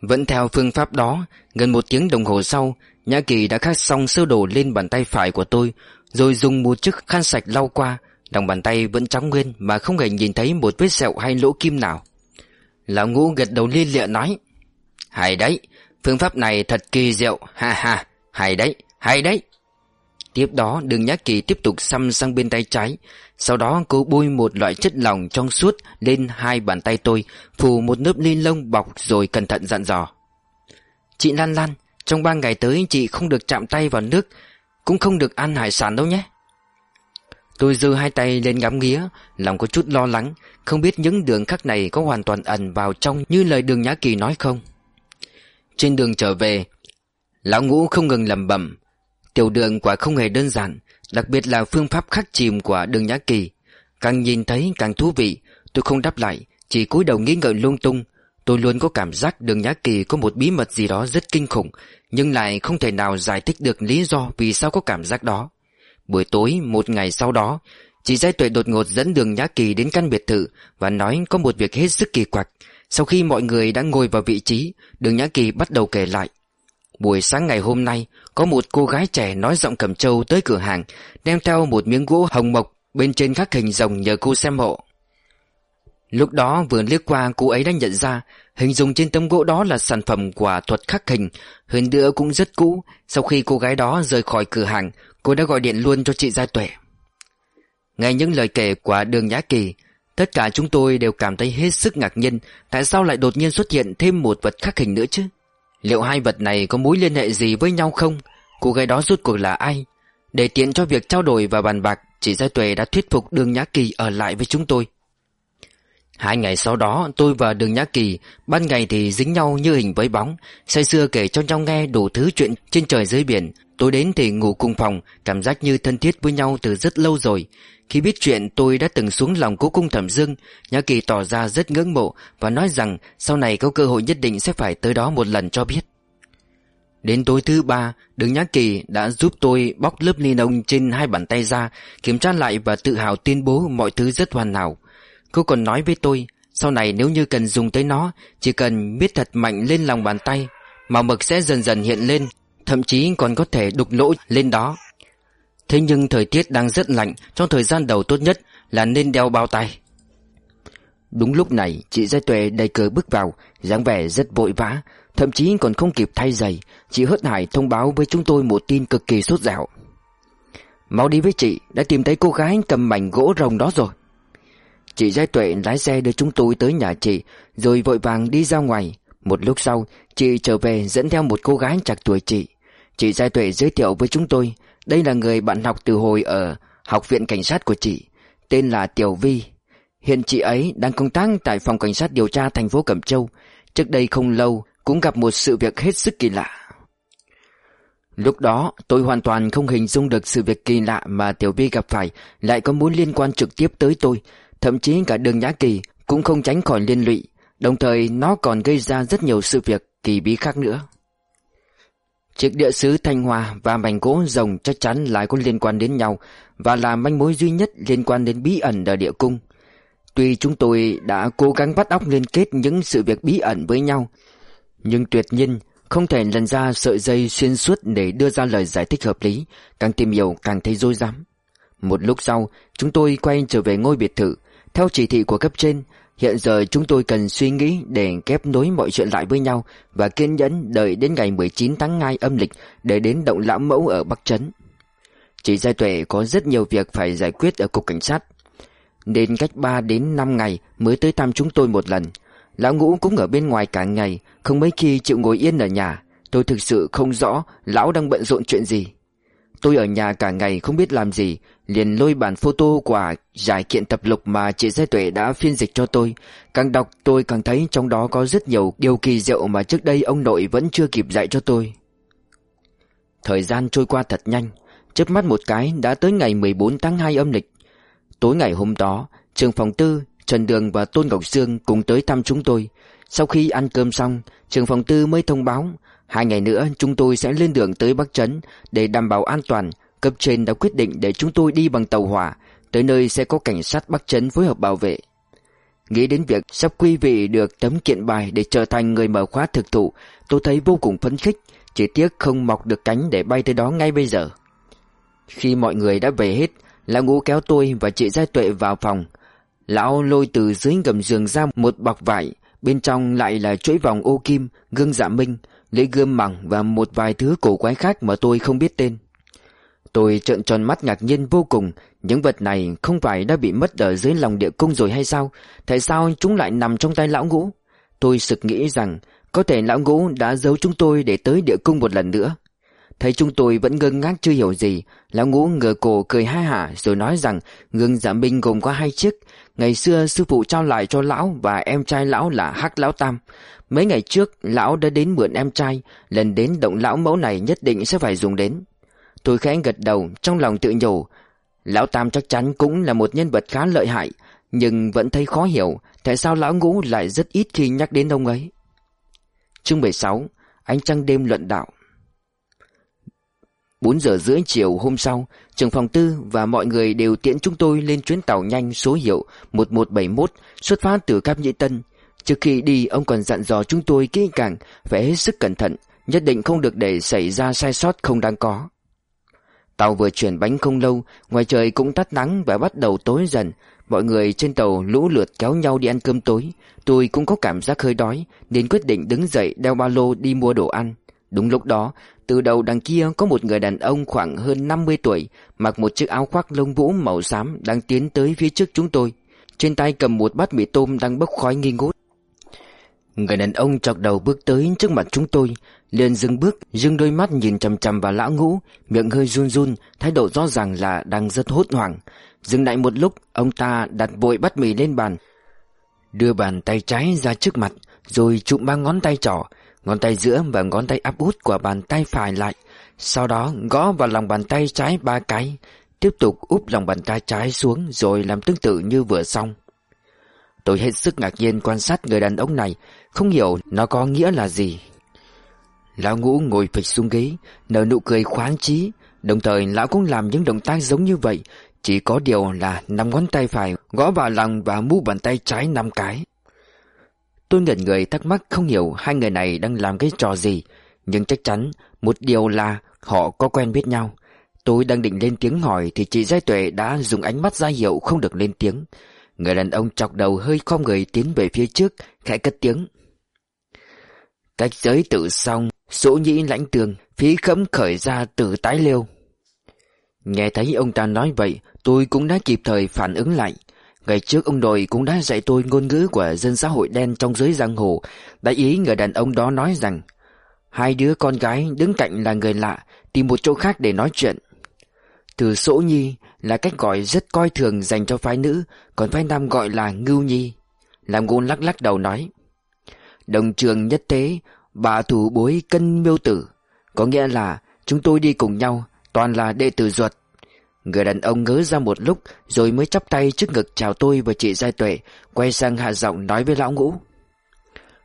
Speaker 1: Vẫn theo phương pháp đó, Gần một tiếng đồng hồ sau, Nhã Kỳ đã khắc xong sơ đồ lên bàn tay phải của tôi, Rồi dùng một chiếc khăn sạch lau qua. Lòng bàn tay vẫn trắng nguyên Mà không hề nhìn thấy một vết sẹo hay lỗ kim nào. Lão ngũ gật đầu liên lịa nói Hay đấy Phương pháp này thật kỳ diệu, ha ha, hay đấy, hay đấy. Tiếp đó đường nhã kỳ tiếp tục xăm sang bên tay trái Sau đó cô bôi một loại chất lỏng trong suốt lên hai bàn tay tôi Phủ một lớp ni lông bọc rồi cẩn thận dặn dò. Chị Lan Lan, trong ba ngày tới chị không được chạm tay vào nước Cũng không được ăn hải sản đâu nhé. Tôi giơ hai tay lên ngắm nghía, Lòng có chút lo lắng, Không biết những đường khắc này có hoàn toàn ẩn vào trong như lời đường Nhã Kỳ nói không. Trên đường trở về, Lão ngũ không ngừng lẩm bẩm. Tiểu đường quả không hề đơn giản, Đặc biệt là phương pháp khắc chìm của đường Nhã Kỳ. Càng nhìn thấy càng thú vị, Tôi không đáp lại, Chỉ cúi đầu nghĩ ngợi lung tung. Tôi luôn có cảm giác đường Nhã Kỳ có một bí mật gì đó rất kinh khủng, Nhưng lại không thể nào giải thích được lý do vì sao có cảm giác đó. Buổi tối, một ngày sau đó, Chị Giai Tuệ đột ngột dẫn đường Nhã Kỳ đến căn biệt thự Và nói có một việc hết sức kỳ quặc. Sau khi mọi người đã ngồi vào vị trí, Đường Nhã Kỳ bắt đầu kể lại. Buổi sáng ngày hôm nay, Có một cô gái trẻ nói giọng cầm trâu tới cửa hàng, Đem theo một miếng gỗ hồng mộc Bên trên khắc hình rồng nhờ cô xem hộ. Lúc đó vừa liếc qua, cô ấy đã nhận ra Hình dung trên tấm gỗ đó là sản phẩm của thuật khắc hình. Hơn nữa cũng rất cũ. Sau khi cô gái đó rời khỏi cửa hàng, Cô đã gọi điện luôn cho chị Gia Tuệ. Nghe những lời kể của đường Nhã Kỳ, Tất cả chúng tôi đều cảm thấy hết sức ngạc nhiên. Tại sao lại đột nhiên xuất hiện thêm một vật khắc hình nữa chứ? Liệu hai vật này có mối liên hệ gì với nhau không? Cô gái đó rốt cuộc là ai? Để tiện cho việc trao đổi và bàn bạc, Chị Gia Tuệ đã thuyết phục Đường Nhã Kỳ ở lại với chúng tôi. Hai ngày sau đó, tôi và Đường Nhã Kỳ, Ban ngày thì dính nhau như hình với bóng. Say xưa kể cho nhau nghe đủ thứ chuyện trên trời dưới biển. Tối đến thì ngủ cùng phòng, Cảm giác như thân thiết với nhau từ rất lâu rồi. Khi biết chuyện, tôi đã từng xuống lòng cố cung thẩm dương. Nhã Kỳ tỏ ra rất ngưỡng mộ Và nói rằng sau này có cơ hội nhất định sẽ phải tới đó một lần cho biết. Đến tối thứ ba, Đường Nhã Kỳ đã giúp tôi bóc lớp ni lông trên hai bàn tay ra, Kiểm tra lại và tự hào tuyên bố mọi thứ rất hoàn hảo. Cô còn nói với tôi, Sau này nếu như cần dùng tới nó, Chỉ cần biết thật mạnh lên lòng bàn tay, Màu mực sẽ dần dần hiện lên, Thậm chí còn có thể đục lỗ lên đó. Thế nhưng thời tiết đang rất lạnh, Trong thời gian đầu tốt nhất là nên đeo bao tay. Đúng lúc này, chị Giai Tuệ đầy cờ bước vào, dáng vẻ rất vội vã, Thậm chí còn không kịp thay giày. Chị hớt hải thông báo với chúng tôi một tin cực kỳ sốt dạo Mau đi với chị, Đã tìm thấy cô gái cầm mảnh gỗ rồng đó rồi. Chị Giai Tuệ lái xe đưa chúng tôi tới nhà chị, Rồi vội vàng đi ra ngoài. Một lúc sau, Chị trở về dẫn theo một cô gái chạc tuổi chị. Chị Giai Tuệ giới thiệu với chúng tôi, Đây là người bạn học từ hồi ở Học viện Cảnh sát của chị, Tên là Tiểu Vi. Hiện chị ấy đang công tác tại phòng cảnh sát điều tra thành phố Cẩm Châu. Trước đây không lâu cũng gặp một sự việc hết sức kỳ lạ. Lúc đó, tôi hoàn toàn không hình dung được sự việc kỳ lạ mà Tiểu Vi gặp phải, Lại có mối liên quan trực tiếp tới tôi. Thậm chí cả đường Nhã Kỳ cũng không tránh khỏi liên lụy, Đồng thời nó còn gây ra rất nhiều sự việc kỳ bí khác nữa. Chiếc địa sứ Thanh hòa và mảnh gỗ rồng chắc chắn lại có liên quan đến nhau Và là manh mối duy nhất liên quan đến bí ẩn ở địa cung. Tuy chúng tôi đã cố gắng bắt óc liên kết những sự việc bí ẩn với nhau, Nhưng tuyệt nhiên không thể lần ra sợi dây xuyên suốt để đưa ra lời giải thích hợp lý, Càng tìm hiểu càng thấy rối rắm. Một lúc sau, chúng tôi quay trở về ngôi biệt thự theo chỉ thị của cấp trên, Hiện giờ chúng tôi cần suy nghĩ để kép nối mọi chuyện lại với nhau Và kiên nhẫn đợi đến ngày 19 tháng 2 âm lịch Để đến động lão mẫu ở Bắc Trấn. Chị Giai Tuệ có rất nhiều việc phải giải quyết ở cục cảnh sát. Nên cách 3 đến 5 ngày mới tới thăm chúng tôi một lần. Lão ngũ cũng ở bên ngoài cả ngày, Không mấy khi chịu ngồi yên ở nhà. Tôi thực sự không rõ Lão đang bận rộn chuyện gì. Tôi ở nhà cả ngày không biết làm gì Liền lôi bản photo của giải kiện tập lục Mà chị Giai Tuệ đã phiên dịch cho tôi. Càng đọc tôi càng thấy trong đó có rất nhiều điều kỳ diệu Mà trước đây ông nội vẫn chưa kịp dạy cho tôi. Thời gian trôi qua thật nhanh chớp mắt một cái đã tới ngày 14 tháng 2 âm lịch. Tối ngày hôm đó Trường phòng tư Trần Đường và Tôn Ngọc Sương cùng tới thăm chúng tôi. Sau khi ăn cơm xong, trường phòng tư mới thông báo hai ngày nữa chúng tôi sẽ lên đường tới Bắc Trấn để đảm bảo an toàn. Cấp trên đã quyết định để chúng tôi đi bằng tàu hỏa, tới nơi sẽ có cảnh sát Bắc Trấn phối hợp bảo vệ. Nghĩ đến việc sắp quý vị được tấm kiện bài để trở thành người mở khóa thực thụ, tôi thấy vô cùng phấn khích, chỉ tiếc không mọc được cánh để bay tới đó ngay bây giờ. Khi mọi người đã về hết, Lão Ngũ kéo tôi và chị Giai Tuệ vào phòng, Lão lôi từ dưới gầm giường ra một bọc vải Bên trong lại là chuỗi vòng ô kim, gương dạ minh, lưỡi gươm mẳng và một vài thứ cổ quái khác mà tôi không biết tên. Tôi trợn tròn mắt ngạc nhiên vô cùng, những vật này không phải đã bị mất ở dưới lòng địa cung rồi hay sao? Tại sao chúng lại nằm trong tay lão ngũ? Tôi sực nghĩ rằng có thể lão ngũ đã giấu chúng tôi để tới địa cung một lần nữa. Thấy chúng tôi vẫn ngơ ngác chưa hiểu gì Lão ngũ ngửa cổ cười hai hả Rồi nói rằng gương giả minh gồm có hai chiếc Ngày xưa sư phụ trao lại cho lão Và em trai lão là Hắc Lão Tam Mấy ngày trước lão đã đến mượn em trai Lần đến động lão mẫu này nhất định sẽ phải dùng đến. Tôi khẽ gật đầu trong lòng tự nhủ Lão Tam chắc chắn cũng là một nhân vật khá lợi hại Nhưng vẫn thấy khó hiểu Tại sao lão ngũ lại rất ít khi nhắc đến ông ấy? Chương 16 Ánh trăng đêm luận đạo. 4 giờ rưỡi chiều hôm sau, trưởng phòng tư và mọi người đều tiễn chúng tôi lên chuyến tàu nhanh số hiệu 1171 xuất phát từ Cáp Nhĩ Tân. Trước khi đi, ông còn dặn dò chúng tôi kỹ càng, phải hết sức cẩn thận, nhất định không được để xảy ra sai sót không đáng có. Tàu vừa chuyển bánh không lâu, ngoài trời cũng tắt nắng và bắt đầu tối dần. Mọi người trên tàu lũ lượt kéo nhau đi ăn cơm tối. Tôi cũng có cảm giác hơi đói, nên quyết định đứng dậy đeo ba lô đi mua đồ ăn. Đúng lúc đó, từ đầu đằng kia có một người đàn ông khoảng hơn 50 tuổi, mặc một chiếc áo khoác lông vũ màu xám đang tiến tới phía trước chúng tôi. Trên tay cầm một bát mì tôm đang bốc khói nghi ngút. Người đàn ông chọc đầu bước tới trước mặt chúng tôi, liền dừng bước, dừng đôi mắt nhìn chằm chằm vào lão ngũ, miệng hơi run run, thái độ rõ ràng là đang rất hốt hoảng. Dừng lại một lúc, ông ta đặt bội bát mì lên bàn, đưa bàn tay trái ra trước mặt, rồi chụm ba ngón tay trỏ, ngón tay giữa và ngón tay áp út của bàn tay phải lại, sau đó gõ vào lòng bàn tay trái ba cái, tiếp tục úp lòng bàn tay trái xuống rồi làm tương tự như vừa xong. Tôi hết sức ngạc nhiên quan sát người đàn ông này, không hiểu nó có nghĩa là gì. Lão ngũ ngồi phịch xuống ghế, nở nụ cười khoáng chí, đồng thời lão cũng làm những động tác giống như vậy, chỉ có điều là nắm ngón tay phải gõ vào lòng và mu bàn tay trái năm cái. Tôi ngẩn người thắc mắc không hiểu hai người này đang làm cái trò gì Nhưng chắc chắn một điều là họ có quen biết nhau Tôi đang định lên tiếng hỏi thì chị Giai Tuệ đã dùng ánh mắt ra hiệu không được lên tiếng Người đàn ông chọc đầu hơi khom người tiến về phía trước, Khẽ cất tiếng. Cách giới tự xong Sỗ nhĩ lãnh tường, Phí khẫm khởi ra từ tái liêu Nghe thấy ông ta nói vậy, Tôi cũng đã kịp thời phản ứng lại. Ngày trước ông đội cũng đã dạy tôi ngôn ngữ của dân xã hội đen trong giới giang hồ. Đại ý người đàn ông đó nói rằng, Hai đứa con gái đứng cạnh là người lạ, Tìm một chỗ khác để nói chuyện. Từ sỗ nhi là cách gọi rất coi thường dành cho phái nữ, Còn phái nam gọi là ngưu nhi. Làm ngôn lắc lắc đầu nói, Đồng trường nhất tế Bà thủ bối cân miêu tử. Có nghĩa là chúng tôi đi cùng nhau, Toàn là đệ tử ruột. Người đàn ông ngớ ra một lúc Rồi mới chắp tay trước ngực chào tôi và chị Giai Tuệ, Quay sang hạ giọng nói với lão ngũ.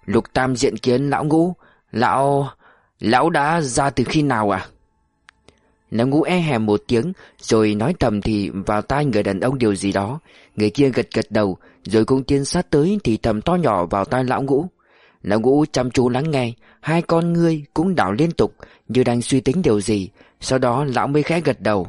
Speaker 1: Lục Tam diện kiến lão ngũ, Lão... Lão đã ra từ khi nào à? Lão ngũ e hèm một tiếng, Rồi nói thầm thì vào tai người đàn ông điều gì đó. Người kia gật gật đầu, Rồi cũng tiến sát tới thì thầm to nhỏ vào tai lão ngũ. Lão ngũ chăm chú lắng nghe, Hai con ngươi cũng đảo liên tục, Như đang suy tính điều gì. Sau đó lão mới khẽ gật đầu.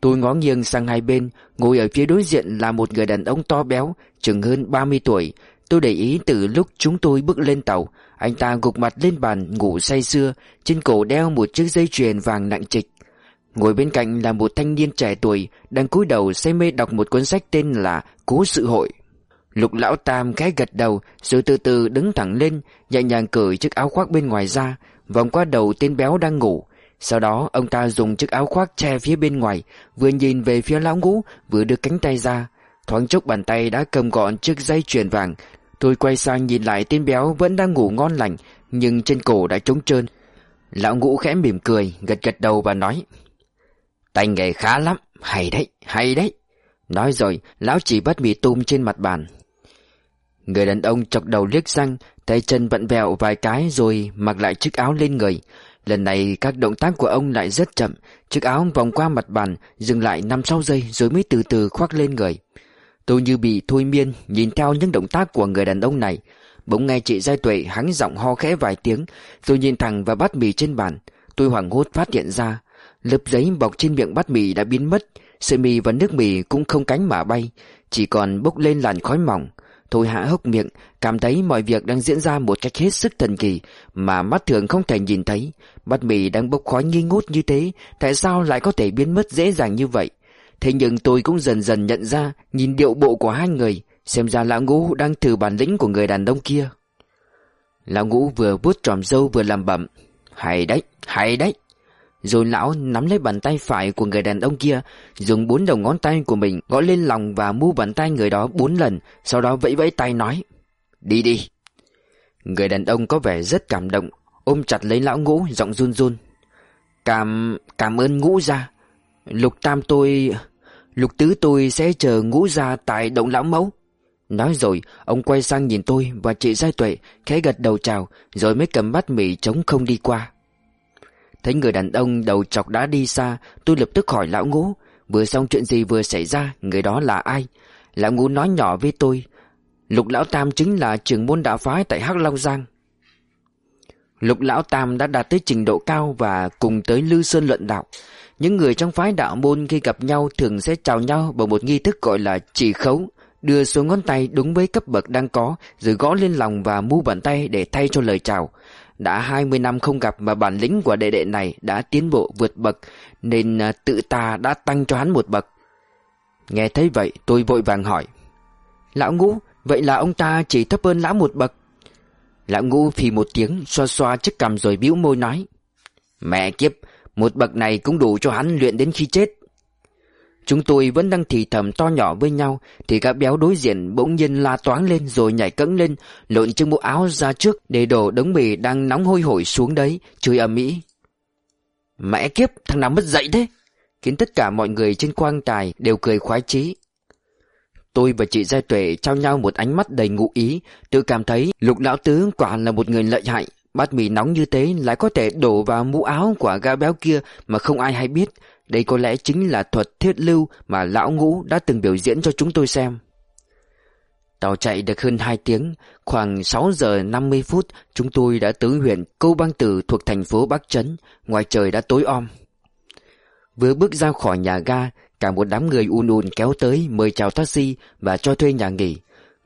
Speaker 1: Tôi ngó nghiêng sang hai bên, Ngồi ở phía đối diện là một người đàn ông to béo, Chừng hơn 30 tuổi. Tôi để ý từ lúc chúng tôi bước lên tàu anh ta gục mặt lên bàn ngủ say sưa, Trên cổ đeo một chiếc dây chuyền vàng nặng trịch. Ngồi bên cạnh là một thanh niên trẻ tuổi, Đang cúi đầu say mê đọc một cuốn sách tên là Cố sự hội. Lục lão tam khẽ gật đầu, Rồi từ từ đứng thẳng lên, Nhẹ nhàng cởi chiếc áo khoác bên ngoài ra, Vòng qua đầu tên béo đang ngủ. Sau đó, ông ta dùng chiếc áo khoác che phía bên ngoài, Vừa nhìn về phía lão ngũ, Vừa đưa cánh tay ra. Thoáng chốc bàn tay đã cầm gọn chiếc dây chuyền vàng Tôi quay sang nhìn lại tên béo Vẫn đang ngủ ngon lành Nhưng trên cổ đã trống trơn. Lão ngũ khẽ mỉm cười Gật gật đầu và nói Tay nghề khá lắm Hay đấy, hay đấy. Nói rồi, lão chỉ bắt mì tôm trên mặt bàn. Người đàn ông chọc đầu liếc sang Tay chân vặn vẹo vài cái rồi mặc lại chiếc áo lên người. Lần này các động tác của ông lại rất chậm Chiếc áo vòng qua mặt bàn Dừng lại 5-6 giây rồi mới từ từ khoác lên người. Tôi như bị thôi miên, Nhìn theo những động tác của người đàn ông này. Bỗng nghe chị Giai Tuệ hắng giọng ho khẽ vài tiếng. Tôi nhìn thẳng vào bát mì trên bàn. Tôi hoảng hốt phát hiện ra, Lớp giấy bọc trên miệng bát mì đã biến mất. Sợi mì và nước mì cũng không cánh mà bay, Chỉ còn bốc lên làn khói mỏng. Tôi hạ hốc miệng, Cảm thấy mọi việc đang diễn ra một cách hết sức thần kỳ, Mà mắt thường không thể nhìn thấy. Bát mì đang bốc khói nghi ngút như thế, Tại sao lại có thể biến mất dễ dàng như vậy? Thế nhưng tôi cũng dần dần nhận ra Nhìn điệu bộ của hai người Xem ra lão ngũ đang thử bản lĩnh của người đàn ông kia. Lão ngũ vừa vuốt tròm dâu vừa làm bẩm Hay đấy, hay đấy. Rồi lão nắm lấy bàn tay phải của người đàn ông kia Dùng bốn đầu ngón tay của mình Gõ lên lòng và mu bàn tay người đó bốn lần Sau đó vẫy vẫy tay nói Đi đi. Người đàn ông có vẻ rất cảm động Ôm chặt lấy lão ngũ giọng run run Cảm... cảm ơn ngũ ra Lục tam tôi... Lục tứ tôi sẽ chờ ngũ ra tại động lão mẫu. Nói rồi, Ông quay sang nhìn tôi và chị Giai Tuệ, Khẽ gật đầu chào, Rồi mới cầm bát mì trống không đi qua. Thấy người đàn ông đầu chọc đã đi xa, Tôi lập tức hỏi lão ngũ, Vừa xong chuyện gì vừa xảy ra? Người đó là ai? Lão ngũ nói nhỏ với tôi, Lục lão tam chính là trưởng môn đạo phái tại Hắc Long Giang. Lục lão tam đã đạt tới trình độ cao Và cùng tới Lư Sơn luận đạo. Những người trong phái đạo môn khi gặp nhau Thường sẽ chào nhau bằng một nghi thức gọi là chỉ khấu, Đưa số ngón tay đúng với cấp bậc đang có, Rồi gõ lên lòng và mu bàn tay để thay cho lời chào. Đã 20 năm không gặp mà bản lĩnh của đệ đệ này đã tiến bộ vượt bậc, Nên à, tự ta đã tăng cho hắn một bậc. Nghe thấy vậy, tôi vội vàng hỏi, Lão ngũ, Vậy là ông ta chỉ thấp hơn lão một bậc? Lão ngũ phì một tiếng, Xoa xoa chiếc cằm rồi bĩu môi nói, Mẹ kiếp một bậc này cũng đủ cho hắn luyện đến khi chết. Chúng tôi vẫn đang thì thầm to nhỏ với nhau, Thì gã béo đối diện bỗng nhiên la toáng lên rồi nhảy cẫng lên, Lộn chiếc bộ áo ra trước để đổ đống mì đang nóng hôi hổi xuống đấy, Chửi ầm ĩ. Mẹ kiếp, thằng nào mất dậy thế? Khiến tất cả mọi người trên quang tài đều cười khoái chí. Tôi và chị Giai Tuệ trao nhau một ánh mắt đầy ngụ ý, Tự cảm thấy lục lão tứ quả là một người lợi hại. Bát mì nóng như thế lại có thể đổ vào mũ áo của gã béo kia mà không ai hay biết đây có lẽ chính là thuật thiết lưu mà lão ngũ đã từng biểu diễn cho chúng tôi xem. Tàu chạy được hơn 2 tiếng, khoảng 6 giờ 50 phút chúng tôi đã tới huyện Câu Bang Tử thuộc thành phố Bắc Trấn, ngoài trời đã tối om. Vừa bước ra khỏi nhà ga, cả một đám người un un kéo tới mời chào taxi và cho thuê nhà nghỉ.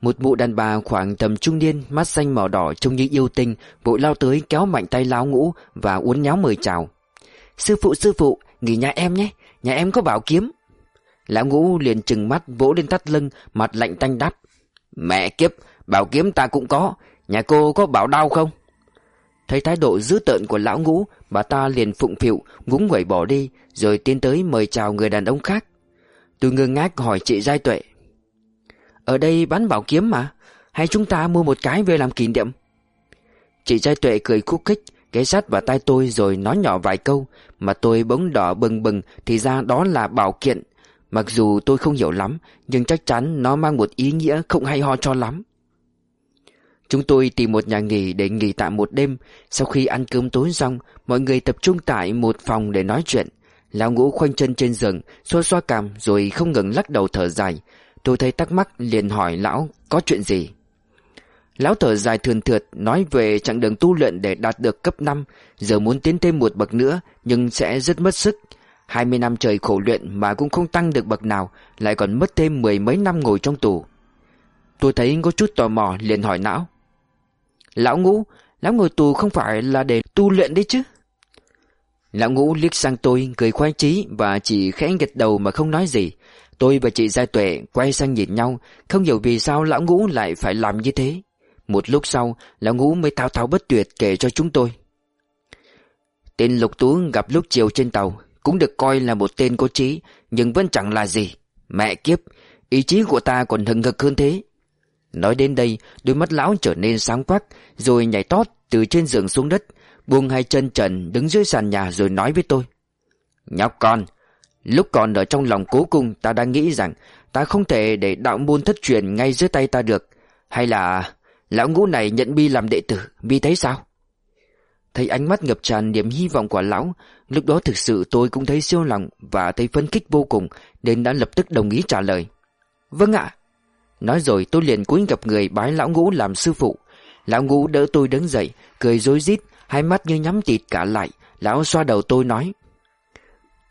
Speaker 1: Một mụ đàn bà khoảng tầm trung niên, mắt xanh màu đỏ trông như yêu tinh, vội lao tới kéo mạnh tay láo ngũ và uốn nháo mời chào. Sư phụ, sư phụ, nghỉ nhà em nhé, nhà em có bảo kiếm. Lão ngũ liền trừng mắt vỗ lên tắt lưng, mặt lạnh tanh đáp. Mẹ kiếp, bảo kiếm ta cũng có, nhà cô có bảo đau không? Thấy thái độ dữ tợn của lão ngũ, bà ta liền phụng phịu, ngúng quẩy bỏ đi, rồi tiến tới mời chào người đàn ông khác. Tôi ngơ ngác hỏi chị Giai Tuệ. Ở đây bán bảo kiếm mà, hay chúng ta mua một cái về làm kỷ niệm? Chị Giai Tuệ cười khúc khích, ghé sát vào tay tôi rồi nói nhỏ vài câu, mà tôi bỗng đỏ bừng bừng thì ra đó là bảo kiện. Mặc dù tôi không hiểu lắm, nhưng chắc chắn nó mang một ý nghĩa không hay ho cho lắm. Chúng tôi tìm một nhà nghỉ để nghỉ tạm một đêm. Sau khi ăn cơm tối xong, mọi người tập trung tại một phòng để nói chuyện. Lão ngũ khoanh chân trên giường, xoa xoa cằm rồi không ngừng lắc đầu thở dài. Tôi thấy tắc mắc liền hỏi lão có chuyện gì. Lão thở dài thườn thượt nói về chặng đường tu luyện để đạt được cấp 5, giờ muốn tiến thêm một bậc nữa nhưng sẽ rất mất sức. 20 năm trời khổ luyện mà cũng không tăng được bậc nào, lại còn mất thêm mười mấy năm ngồi trong tù. Tôi thấy có chút tò mò liền hỏi lão Lão ngũ, lão ngồi tù không phải là để tu luyện đấy chứ? Lão ngũ liếc sang tôi, cười khoái chí và chỉ khẽ gật đầu mà không nói gì. Tôi và chị Gia Tuệ quay sang nhìn nhau, không hiểu vì sao lão ngũ lại phải làm như thế. Một lúc sau, lão ngũ mới thao thao bất tuyệt kể cho chúng tôi. Tên Lục Tú gặp lúc chiều trên tàu, cũng được coi là một tên có trí, nhưng vẫn chẳng là gì. Mẹ kiếp, ý chí của ta còn hừng hực hơn thế. Nói đến đây, đôi mắt lão trở nên sáng quắc, rồi nhảy tót từ trên giường xuống đất, buông hai chân trần đứng dưới sàn nhà rồi nói với tôi. Nhóc con, lúc còn ở trong lòng cố cung ta đang nghĩ rằng ta không thể để đạo môn thất truyền ngay dưới tay ta được. Hay là lão ngũ này nhận bi làm đệ tử, bi thấy sao? Thấy ánh mắt ngập tràn niềm hy vọng của lão, lúc đó thực sự tôi cũng thấy siêu lòng và thấy phấn khích vô cùng nên đã lập tức đồng ý trả lời. Vâng ạ. Nói rồi tôi liền cúi gặp người bái lão ngũ làm sư phụ. Lão ngũ đỡ tôi đứng dậy, cười rối rít, hai mắt như nhắm tịt cả lại. Lão xoa đầu tôi nói.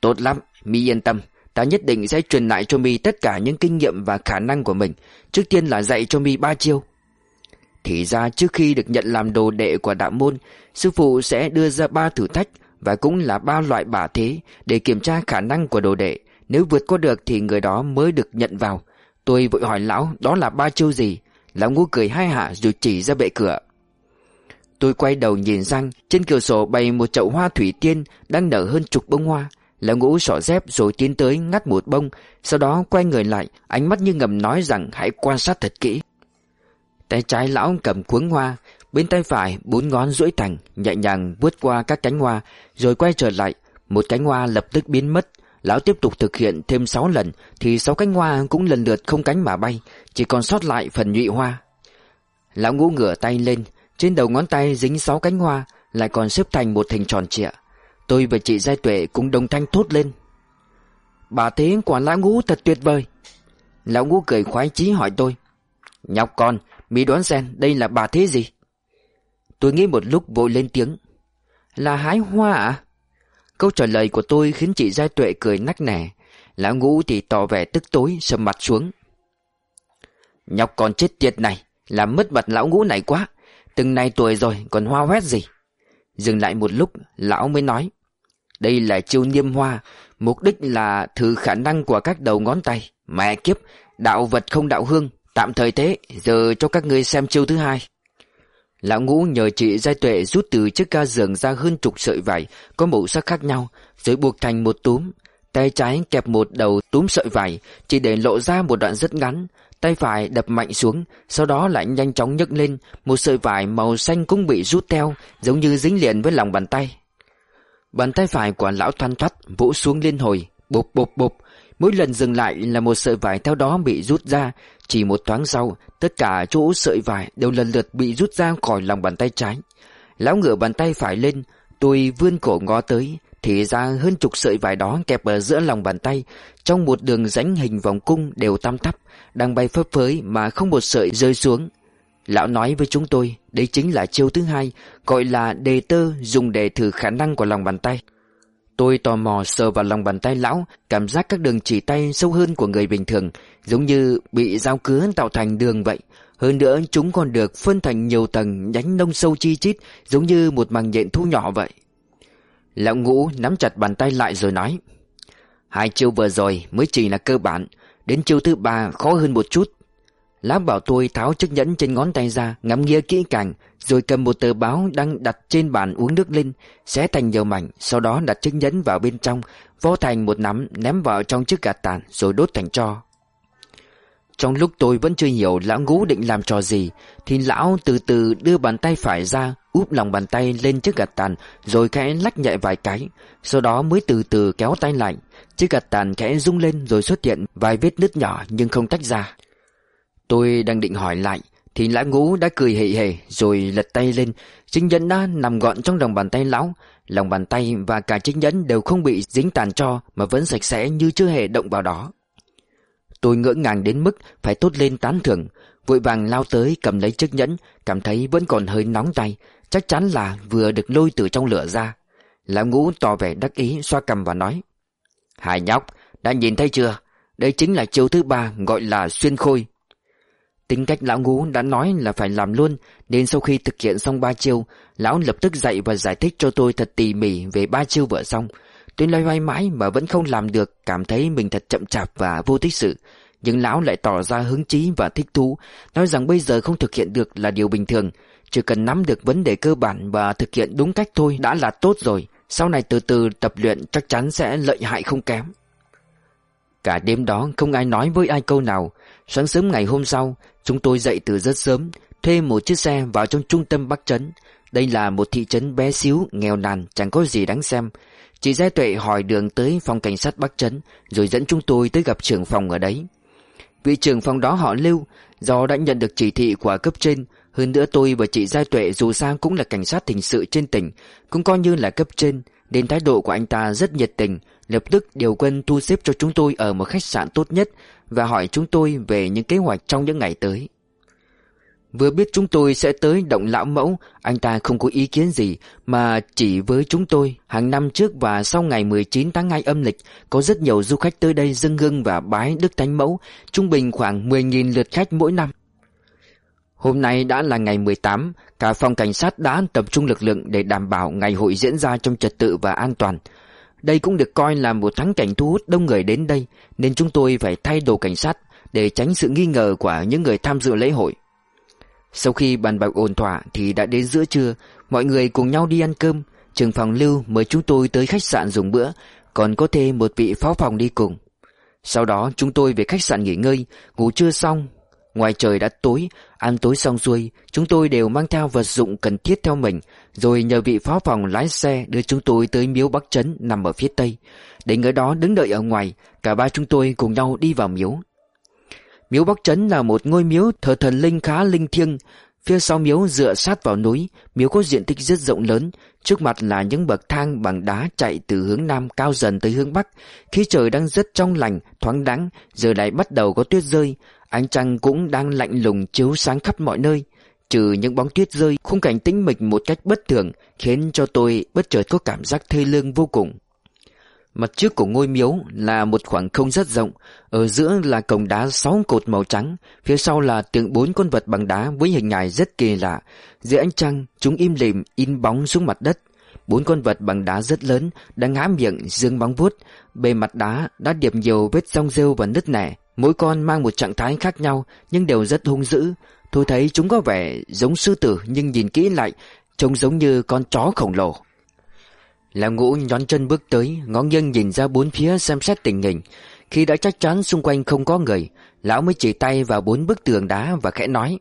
Speaker 1: Tốt lắm, mi yên tâm. Ta nhất định sẽ truyền lại cho mi tất cả những kinh nghiệm và khả năng của mình. Trước tiên là dạy cho mi ba chiêu. Thì ra trước khi được nhận làm đồ đệ của đạo môn, sư phụ sẽ đưa ra ba thử thách và cũng là ba loại bả thế để kiểm tra khả năng của đồ đệ. Nếu vượt qua được thì người đó mới được nhận vào. Tôi vội hỏi lão đó là ba chiêu gì Lão ngũ cười hai hạ rồi chỉ ra bệ cửa Tôi quay đầu nhìn sang Trên cửa sổ bày một chậu hoa thủy tiên Đang nở hơn chục bông hoa Lão ngũ xỏ dép rồi tiến tới ngắt một bông Sau đó quay người lại Ánh mắt như ngầm nói rằng hãy quan sát thật kỹ. Tay trái lão cầm cuống hoa Bên tay phải bốn ngón duỗi thẳng, Nhẹ nhàng vuốt qua các cánh hoa Rồi quay trở lại. Một cánh hoa lập tức biến mất. Lão tiếp tục thực hiện thêm 6 lần Thì sáu cánh hoa cũng lần lượt không cánh mà bay Chỉ còn sót lại phần nhụy hoa. Lão ngũ ngửa tay lên Trên đầu ngón tay dính 6 cánh hoa Lại còn xếp thành một hình tròn trịa. Tôi và chị Giai Tuệ cũng đồng thanh thốt lên. Bà thế quả lão ngũ thật tuyệt vời. Lão ngũ cười khoái chí hỏi tôi. Nhóc con Mỹ đoán xem đây là bà thế gì? Tôi nghĩ một lúc vội lên tiếng. Là hái hoa à Câu trả lời của tôi khiến chị Giai Tuệ cười nắc nẻ. Lão ngũ thì tỏ vẻ tức tối, sầm mặt xuống. Nhóc con chết tiệt này, Làm mất mặt lão ngũ này quá. Từng này tuổi rồi, còn hoa hoét gì? Dừng lại một lúc, Lão mới nói. Đây là chiêu niêm hoa Mục đích là thử khả năng của các đầu ngón tay Mẹ kiếp Đạo vật không đạo hương Tạm thời thế Giờ cho các ngươi xem chiêu thứ hai Lão ngũ nhờ chị Giai Tuệ rút từ chiếc ga giường ra hơn chục sợi vải có màu sắc khác nhau, rồi buộc thành một túm. Tay trái kẹp một đầu túm sợi vải, chỉ để lộ ra một đoạn rất ngắn. Tay phải đập mạnh xuống, sau đó lại nhanh chóng nhấc lên, một sợi vải màu xanh cũng bị rút theo, giống như dính liền với lòng bàn tay. Bàn tay phải của lão thoăn thoắt vỗ xuống liên hồi, bụp bụp bụp, Mỗi lần dừng lại là một sợi vải theo đó bị rút ra. Chỉ một thoáng sau Tất cả chỗ sợi vải đều lần lượt bị rút ra khỏi lòng bàn tay trái. Lão ngửa bàn tay phải lên Tôi vươn cổ ngó tới Thì ra hơn chục sợi vải đó kẹp ở giữa lòng bàn tay. Trong một đường rãnh hình vòng cung đều tăm tắp Đang bay phấp phới mà không một sợi rơi xuống. Lão nói với chúng tôi Đây chính là chiêu thứ hai, Gọi là đề tơ dùng để thử khả năng của lòng bàn tay. Tôi tò mò sờ vào lòng bàn tay lão, Cảm giác các đường chỉ tay sâu hơn của người bình thường, Giống như bị dao cứa tạo thành đường vậy. Hơn nữa, chúng còn được phân thành nhiều tầng nhánh nông sâu chi chít, Giống như một màng nhện thu nhỏ vậy. Lão ngũ nắm chặt bàn tay lại rồi nói, Hai chiêu vừa rồi mới chỉ là cơ bản, Đến chiêu thứ ba khó hơn một chút. Lão bảo tôi tháo chiếc nhẫn trên ngón tay ra, Ngắm nghía kỹ càng, Rồi cầm một tờ báo đang đặt trên bàn uống nước lên, Xé thành nhiều mảnh, Sau đó đặt chiếc nhẫn vào bên trong Vo thành một nắm, ném vào trong chiếc gạt tàn, Rồi đốt thành tro. Trong lúc tôi vẫn chưa hiểu lão ngũ định làm trò gì, Thì lão từ từ đưa bàn tay phải ra, Úp lòng bàn tay lên chiếc gạt tàn, Rồi khẽ lách nhẹ vài cái, Sau đó mới từ từ kéo tay lại. Chiếc gạt tàn khẽ rung lên rồi xuất hiện Vài vết nứt nhỏ nhưng không tách ra. Tôi đang định hỏi lại, Thì lão ngũ đã cười hề hề, Rồi lật tay lên. Chiếc nhẫn đã nằm gọn trong lòng bàn tay lão. Lòng bàn tay và cả chiếc nhẫn đều không bị dính tàn cho, Mà vẫn sạch sẽ như chưa hề động vào đó. Tôi ngỡ ngàng đến mức Phải tốt lên tán thưởng. Vội vàng lao tới cầm lấy chiếc nhẫn, Cảm thấy vẫn còn hơi nóng tay. Chắc chắn là vừa được lôi từ trong lửa ra. Lão ngũ tỏ vẻ đắc ý, xoa cầm và nói hài nhóc, Đã nhìn thấy chưa? Đây chính là chiêu thứ ba, gọi là xuyên khôi. Tính cách lão ngũ đã nói là phải làm luôn, Nên sau khi thực hiện xong ba chiêu, Lão lập tức dạy và giải thích cho tôi thật tỉ mỉ về ba chiêu vừa xong. Tôi loay hoay mãi mà vẫn không làm được, Cảm thấy mình thật chậm chạp và vô tích sự. Nhưng lão lại tỏ ra hứng chí và thích thú, Nói rằng bây giờ không thực hiện được là điều bình thường. Chỉ cần nắm được vấn đề cơ bản và thực hiện đúng cách thôi đã là tốt rồi. Sau này từ từ tập luyện chắc chắn sẽ lợi hại không kém. Cả đêm đó không ai nói với ai câu nào. Sáng sớm ngày hôm sau, Chúng tôi dậy từ rất sớm, Thuê một chiếc xe vào trong trung tâm Bắc Trấn. Đây là một thị trấn bé xíu, Nghèo nàn, chẳng có gì đáng xem. Chị Gia Tuệ hỏi đường tới phòng cảnh sát Bắc Trấn, Rồi dẫn chúng tôi tới gặp trưởng phòng ở đấy. Vị trưởng phòng đó họ Lưu, Do đã nhận được chỉ thị của cấp trên, Hơn nữa tôi và chị Gia Tuệ dù sao cũng là cảnh sát hình sự trên tỉnh, Cũng coi như là cấp trên. Nên thái độ của anh ta rất nhiệt tình Lập tức điều quân thu xếp cho chúng tôi ở một khách sạn tốt nhất và hỏi chúng tôi về những kế hoạch trong những ngày tới. Vừa biết chúng tôi sẽ tới động lão mẫu, anh ta không có ý kiến gì mà chỉ với chúng tôi hàng năm trước và sau ngày 19 tháng 2 âm lịch có rất nhiều du khách tới đây dâng hương và bái Đức Thánh Mẫu, trung bình khoảng 10.000 lượt khách mỗi năm. Hôm nay đã là ngày 18, cả phòng cảnh sát đã tập trung lực lượng để đảm bảo ngày hội diễn ra trong trật tự và an toàn. Đây cũng được coi là một thắng cảnh thu hút đông người đến đây Nên chúng tôi phải thay đồ cảnh sát Để tránh sự nghi ngờ của những người tham dự lễ hội. Sau khi bàn bạc ổn thỏa thì đã đến giữa trưa Mọi người cùng nhau đi ăn cơm. Trường phòng lưu mời chúng tôi tới khách sạn dùng bữa Còn có thêm một vị phó phòng đi cùng. Sau đó chúng tôi về khách sạn nghỉ ngơi Ngủ trưa xong Ngoài trời đã tối, ăn tối xong xuôi, chúng tôi đều mang theo vật dụng cần thiết theo mình, rồi nhờ vị phó phòng lái xe đưa chúng tôi tới miếu Bắc Trấn nằm ở phía tây. Đến ở đó đứng đợi ở ngoài, cả ba chúng tôi cùng nhau đi vào miếu. Miếu Bắc Trấn là một ngôi miếu thờ thần linh khá linh thiêng. Phía sau miếu dựa sát vào núi, miếu có diện tích rất rộng lớn, trước mặt là những bậc thang bằng đá chạy từ hướng nam cao dần tới hướng bắc. Khi trời đang rất trong lành, thoáng đãng, giờ lại bắt đầu có tuyết rơi, Ánh trăng cũng đang lạnh lùng chiếu sáng khắp mọi nơi, Trừ những bóng tuyết rơi, Khung cảnh tĩnh mịch một cách bất thường Khiến cho tôi bất chợt có cảm giác thê lương vô cùng. Mặt trước của ngôi miếu là một khoảng không rất rộng, Ở giữa là cổng đá sáu cột màu trắng, Phía sau là tượng bốn con vật bằng đá với hình hài rất kỳ lạ. Dưới ánh trăng, chúng im lìm, in bóng xuống mặt đất. Bốn con vật bằng đá rất lớn đang há miệng, dương bóng vuốt. Bề mặt đá đã điệp nhiều vết rong rêu và nứt nẻ. Mỗi con mang một trạng thái khác nhau nhưng đều rất hung dữ. Tôi thấy chúng có vẻ giống sư tử nhưng nhìn kỹ lại trông giống như con chó khổng lồ. Lão ngũ nhón chân bước tới, ngón nghiêng nhìn ra bốn phía xem xét tình hình. Khi đã chắc chắn xung quanh không có người, lão mới chỉ tay vào bốn bức tường đá và khẽ nói.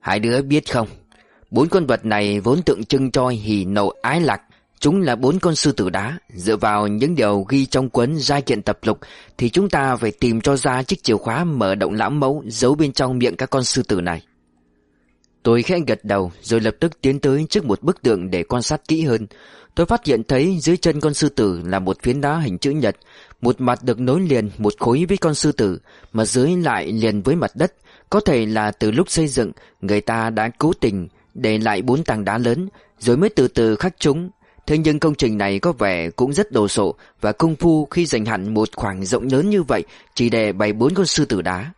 Speaker 1: Hai đứa biết không, bốn con vật này vốn tượng trưng cho hỉ nộ ái lạc, Chúng là bốn con sư tử đá Dựa vào những điều ghi trong cuốn giai kiện tập lục Thì chúng ta phải tìm cho ra chiếc chìa khóa mở động lão mẫu Giấu bên trong miệng các con sư tử này Tôi khẽ gật đầu rồi lập tức tiến tới trước một bức tượng để quan sát kỹ hơn. Tôi phát hiện thấy dưới chân con sư tử là một phiến đá hình chữ nhật, một mặt được nối liền một khối với con sư tử, mà dưới lại liền với mặt đất. Có thể là từ lúc xây dựng, người ta đã cố tình để lại bốn tảng đá lớn, rồi mới từ từ khắc chúng. Thế nhưng công trình này có vẻ cũng rất đồ sộ và công phu khi dành hẳn một khoảng rộng lớn như vậy chỉ để bày bốn con sư tử đá.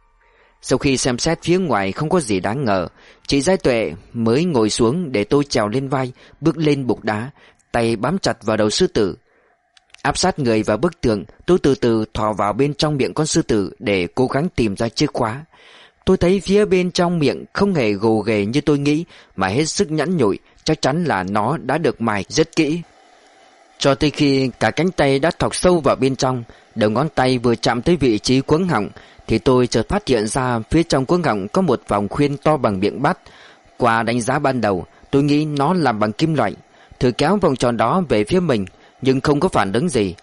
Speaker 1: Sau khi xem xét phía ngoài không có gì đáng ngờ, chị Giai Tuệ mới ngồi xuống để tôi trèo lên vai, bước lên bục đá, tay bám chặt vào đầu sư tử. Áp sát người vào bức tường, tôi từ từ thò vào bên trong miệng con sư tử để cố gắng tìm ra chiếc khóa. Tôi thấy phía bên trong miệng không hề gồ ghề như tôi nghĩ, mà hết sức nhẵn nhụi, chắc chắn là nó đã được mài rất kỹ. Cho tới khi cả cánh tay đã thọc sâu vào bên trong, đầu ngón tay vừa chạm tới vị trí cuống họng, thì tôi chợt phát hiện ra phía trong cuống họng có một vòng khuyên to bằng miệng bát. Qua đánh giá ban đầu, tôi nghĩ nó làm bằng kim loại. Thử kéo vòng tròn đó về phía mình, nhưng không có phản ứng gì.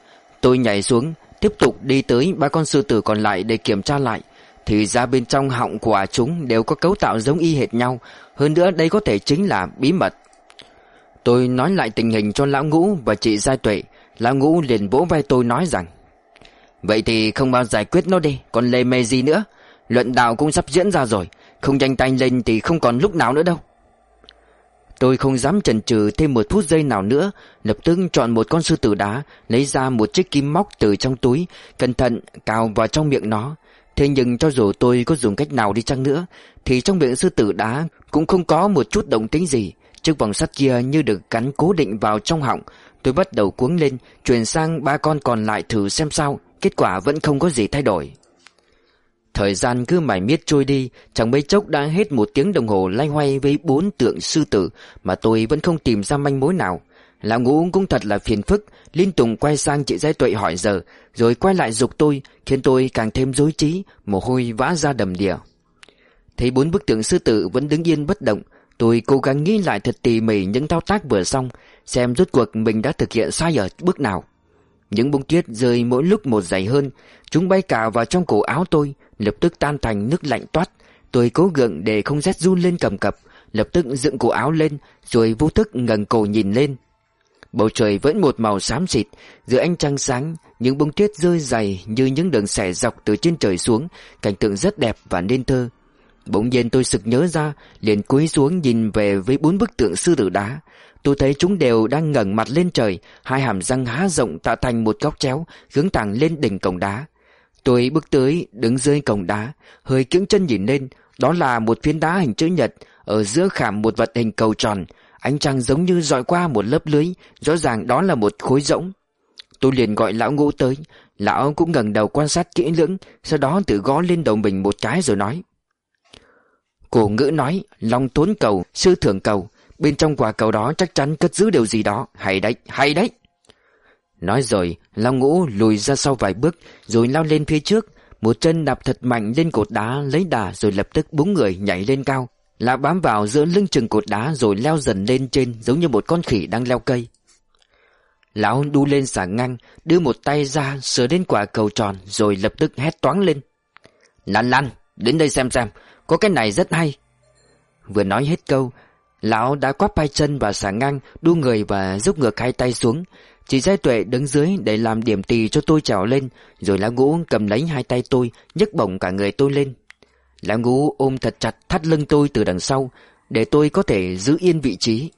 Speaker 1: Tôi nhảy xuống, tiếp tục đi tới ba con sư tử còn lại để kiểm tra lại. Thì ra bên trong họng của chúng đều có cấu tạo giống y hệt nhau, hơn nữa đây có thể chính là bí mật. Tôi nói lại tình hình cho Lão Ngũ và chị Giai Tuệ, Lão Ngũ liền vỗ vai tôi nói rằng Vậy thì không bao giải quyết nó đi Còn lề mề gì nữa? Luận đạo cũng sắp diễn ra rồi Không nhanh tay lên thì không còn lúc nào nữa đâu. Tôi không dám chần chừ thêm một phút giây nào nữa Lập tức chọn một con sư tử đá Lấy ra một chiếc kim móc từ trong túi Cẩn thận cào vào trong miệng nó. Thế nhưng cho dù tôi có dùng cách nào đi chăng nữa Thì trong miệng sư tử đá Cũng không có một chút động tĩnh gì. Chiếc vòng sắt kia như được cắn cố định vào trong họng, Tôi bắt đầu cuống lên, Chuyển sang ba con còn lại thử xem sao, Kết quả vẫn không có gì thay đổi. Thời gian cứ mải miết trôi đi, Chẳng mấy chốc đã hết một tiếng đồng hồ lay hoay với bốn tượng sư tử Mà tôi vẫn không tìm ra manh mối nào. Lão ngũ cũng thật là phiền phức, Liên tục quay sang chị Giai Tuệ hỏi giờ, Rồi quay lại dục tôi, Khiến tôi càng thêm rối trí, Mồ hôi vã ra đầm đìa. Thấy bốn bức tượng sư tử vẫn đứng yên bất động Tôi cố gắng nghĩ lại thật tỉ mỉ những thao tác vừa xong, Xem rốt cuộc mình đã thực hiện sai ở bước nào. Những bông tuyết rơi mỗi lúc một dày hơn, Chúng bay cả vào trong cổ áo tôi, Lập tức tan thành nước lạnh toát. Tôi cố gượng để không rét run lên cầm cập, Lập tức dựng cổ áo lên, Rồi vô thức ngẩng cổ nhìn lên. Bầu trời vẫn một màu xám xịt, Giữa ánh trăng sáng, Những bông tuyết rơi dày như những đường xẻ dọc từ trên trời xuống, Cảnh tượng rất đẹp và nên thơ. Bỗng nhiên tôi sực nhớ ra, liền cúi xuống nhìn về với bốn bức tượng sư tử đá. Tôi thấy chúng đều đang ngẩng mặt lên trời, Hai hàm răng há rộng tạo thành một góc chéo, Hướng thẳng lên đỉnh cổng đá. Tôi bước tới, đứng dưới cổng đá, Hơi kiễng chân nhìn lên. Đó là một phiến đá hình chữ nhật, Ở giữa khảm một vật hình cầu tròn. Ánh trăng giống như dọi qua một lớp lưới, Rõ ràng đó là một khối rỗng. Tôi liền gọi lão ngũ tới. Lão cũng ngẩng đầu quan sát kỹ lưỡng, Sau đó tự gõ lên đầu mình một cái rồi nói. Cổ ngữ nói Long tốn cầu, sư thưởng cầu Bên trong quả cầu đó chắc chắn cất giữ điều gì đó. Hay đấy, hay đấy. Nói rồi Long ngũ lùi ra sau vài bước Rồi lao lên phía trước Một chân đạp thật mạnh lên cột đá Lấy đà rồi lập tức búng người nhảy lên cao. Lão bám vào giữa lưng chừng cột đá Rồi leo dần lên trên Giống như một con khỉ đang leo cây. Lão đu lên xả ngang Đưa một tay ra sờ đến quả cầu tròn Rồi lập tức hét toáng lên. Lan lan đến đây xem xem có cái này rất hay. Vừa nói hết câu, Lão đã quắp hai chân và xả ngang, Đu người và giúp ngược hai tay xuống. Chị giai tuệ đứng dưới để làm điểm tì cho tôi trèo lên, Rồi lão ngũ cầm lấy hai tay tôi, nhấc bổng cả người tôi lên. Lão ngũ ôm thật chặt thắt lưng tôi từ đằng sau, Để tôi có thể giữ yên vị trí.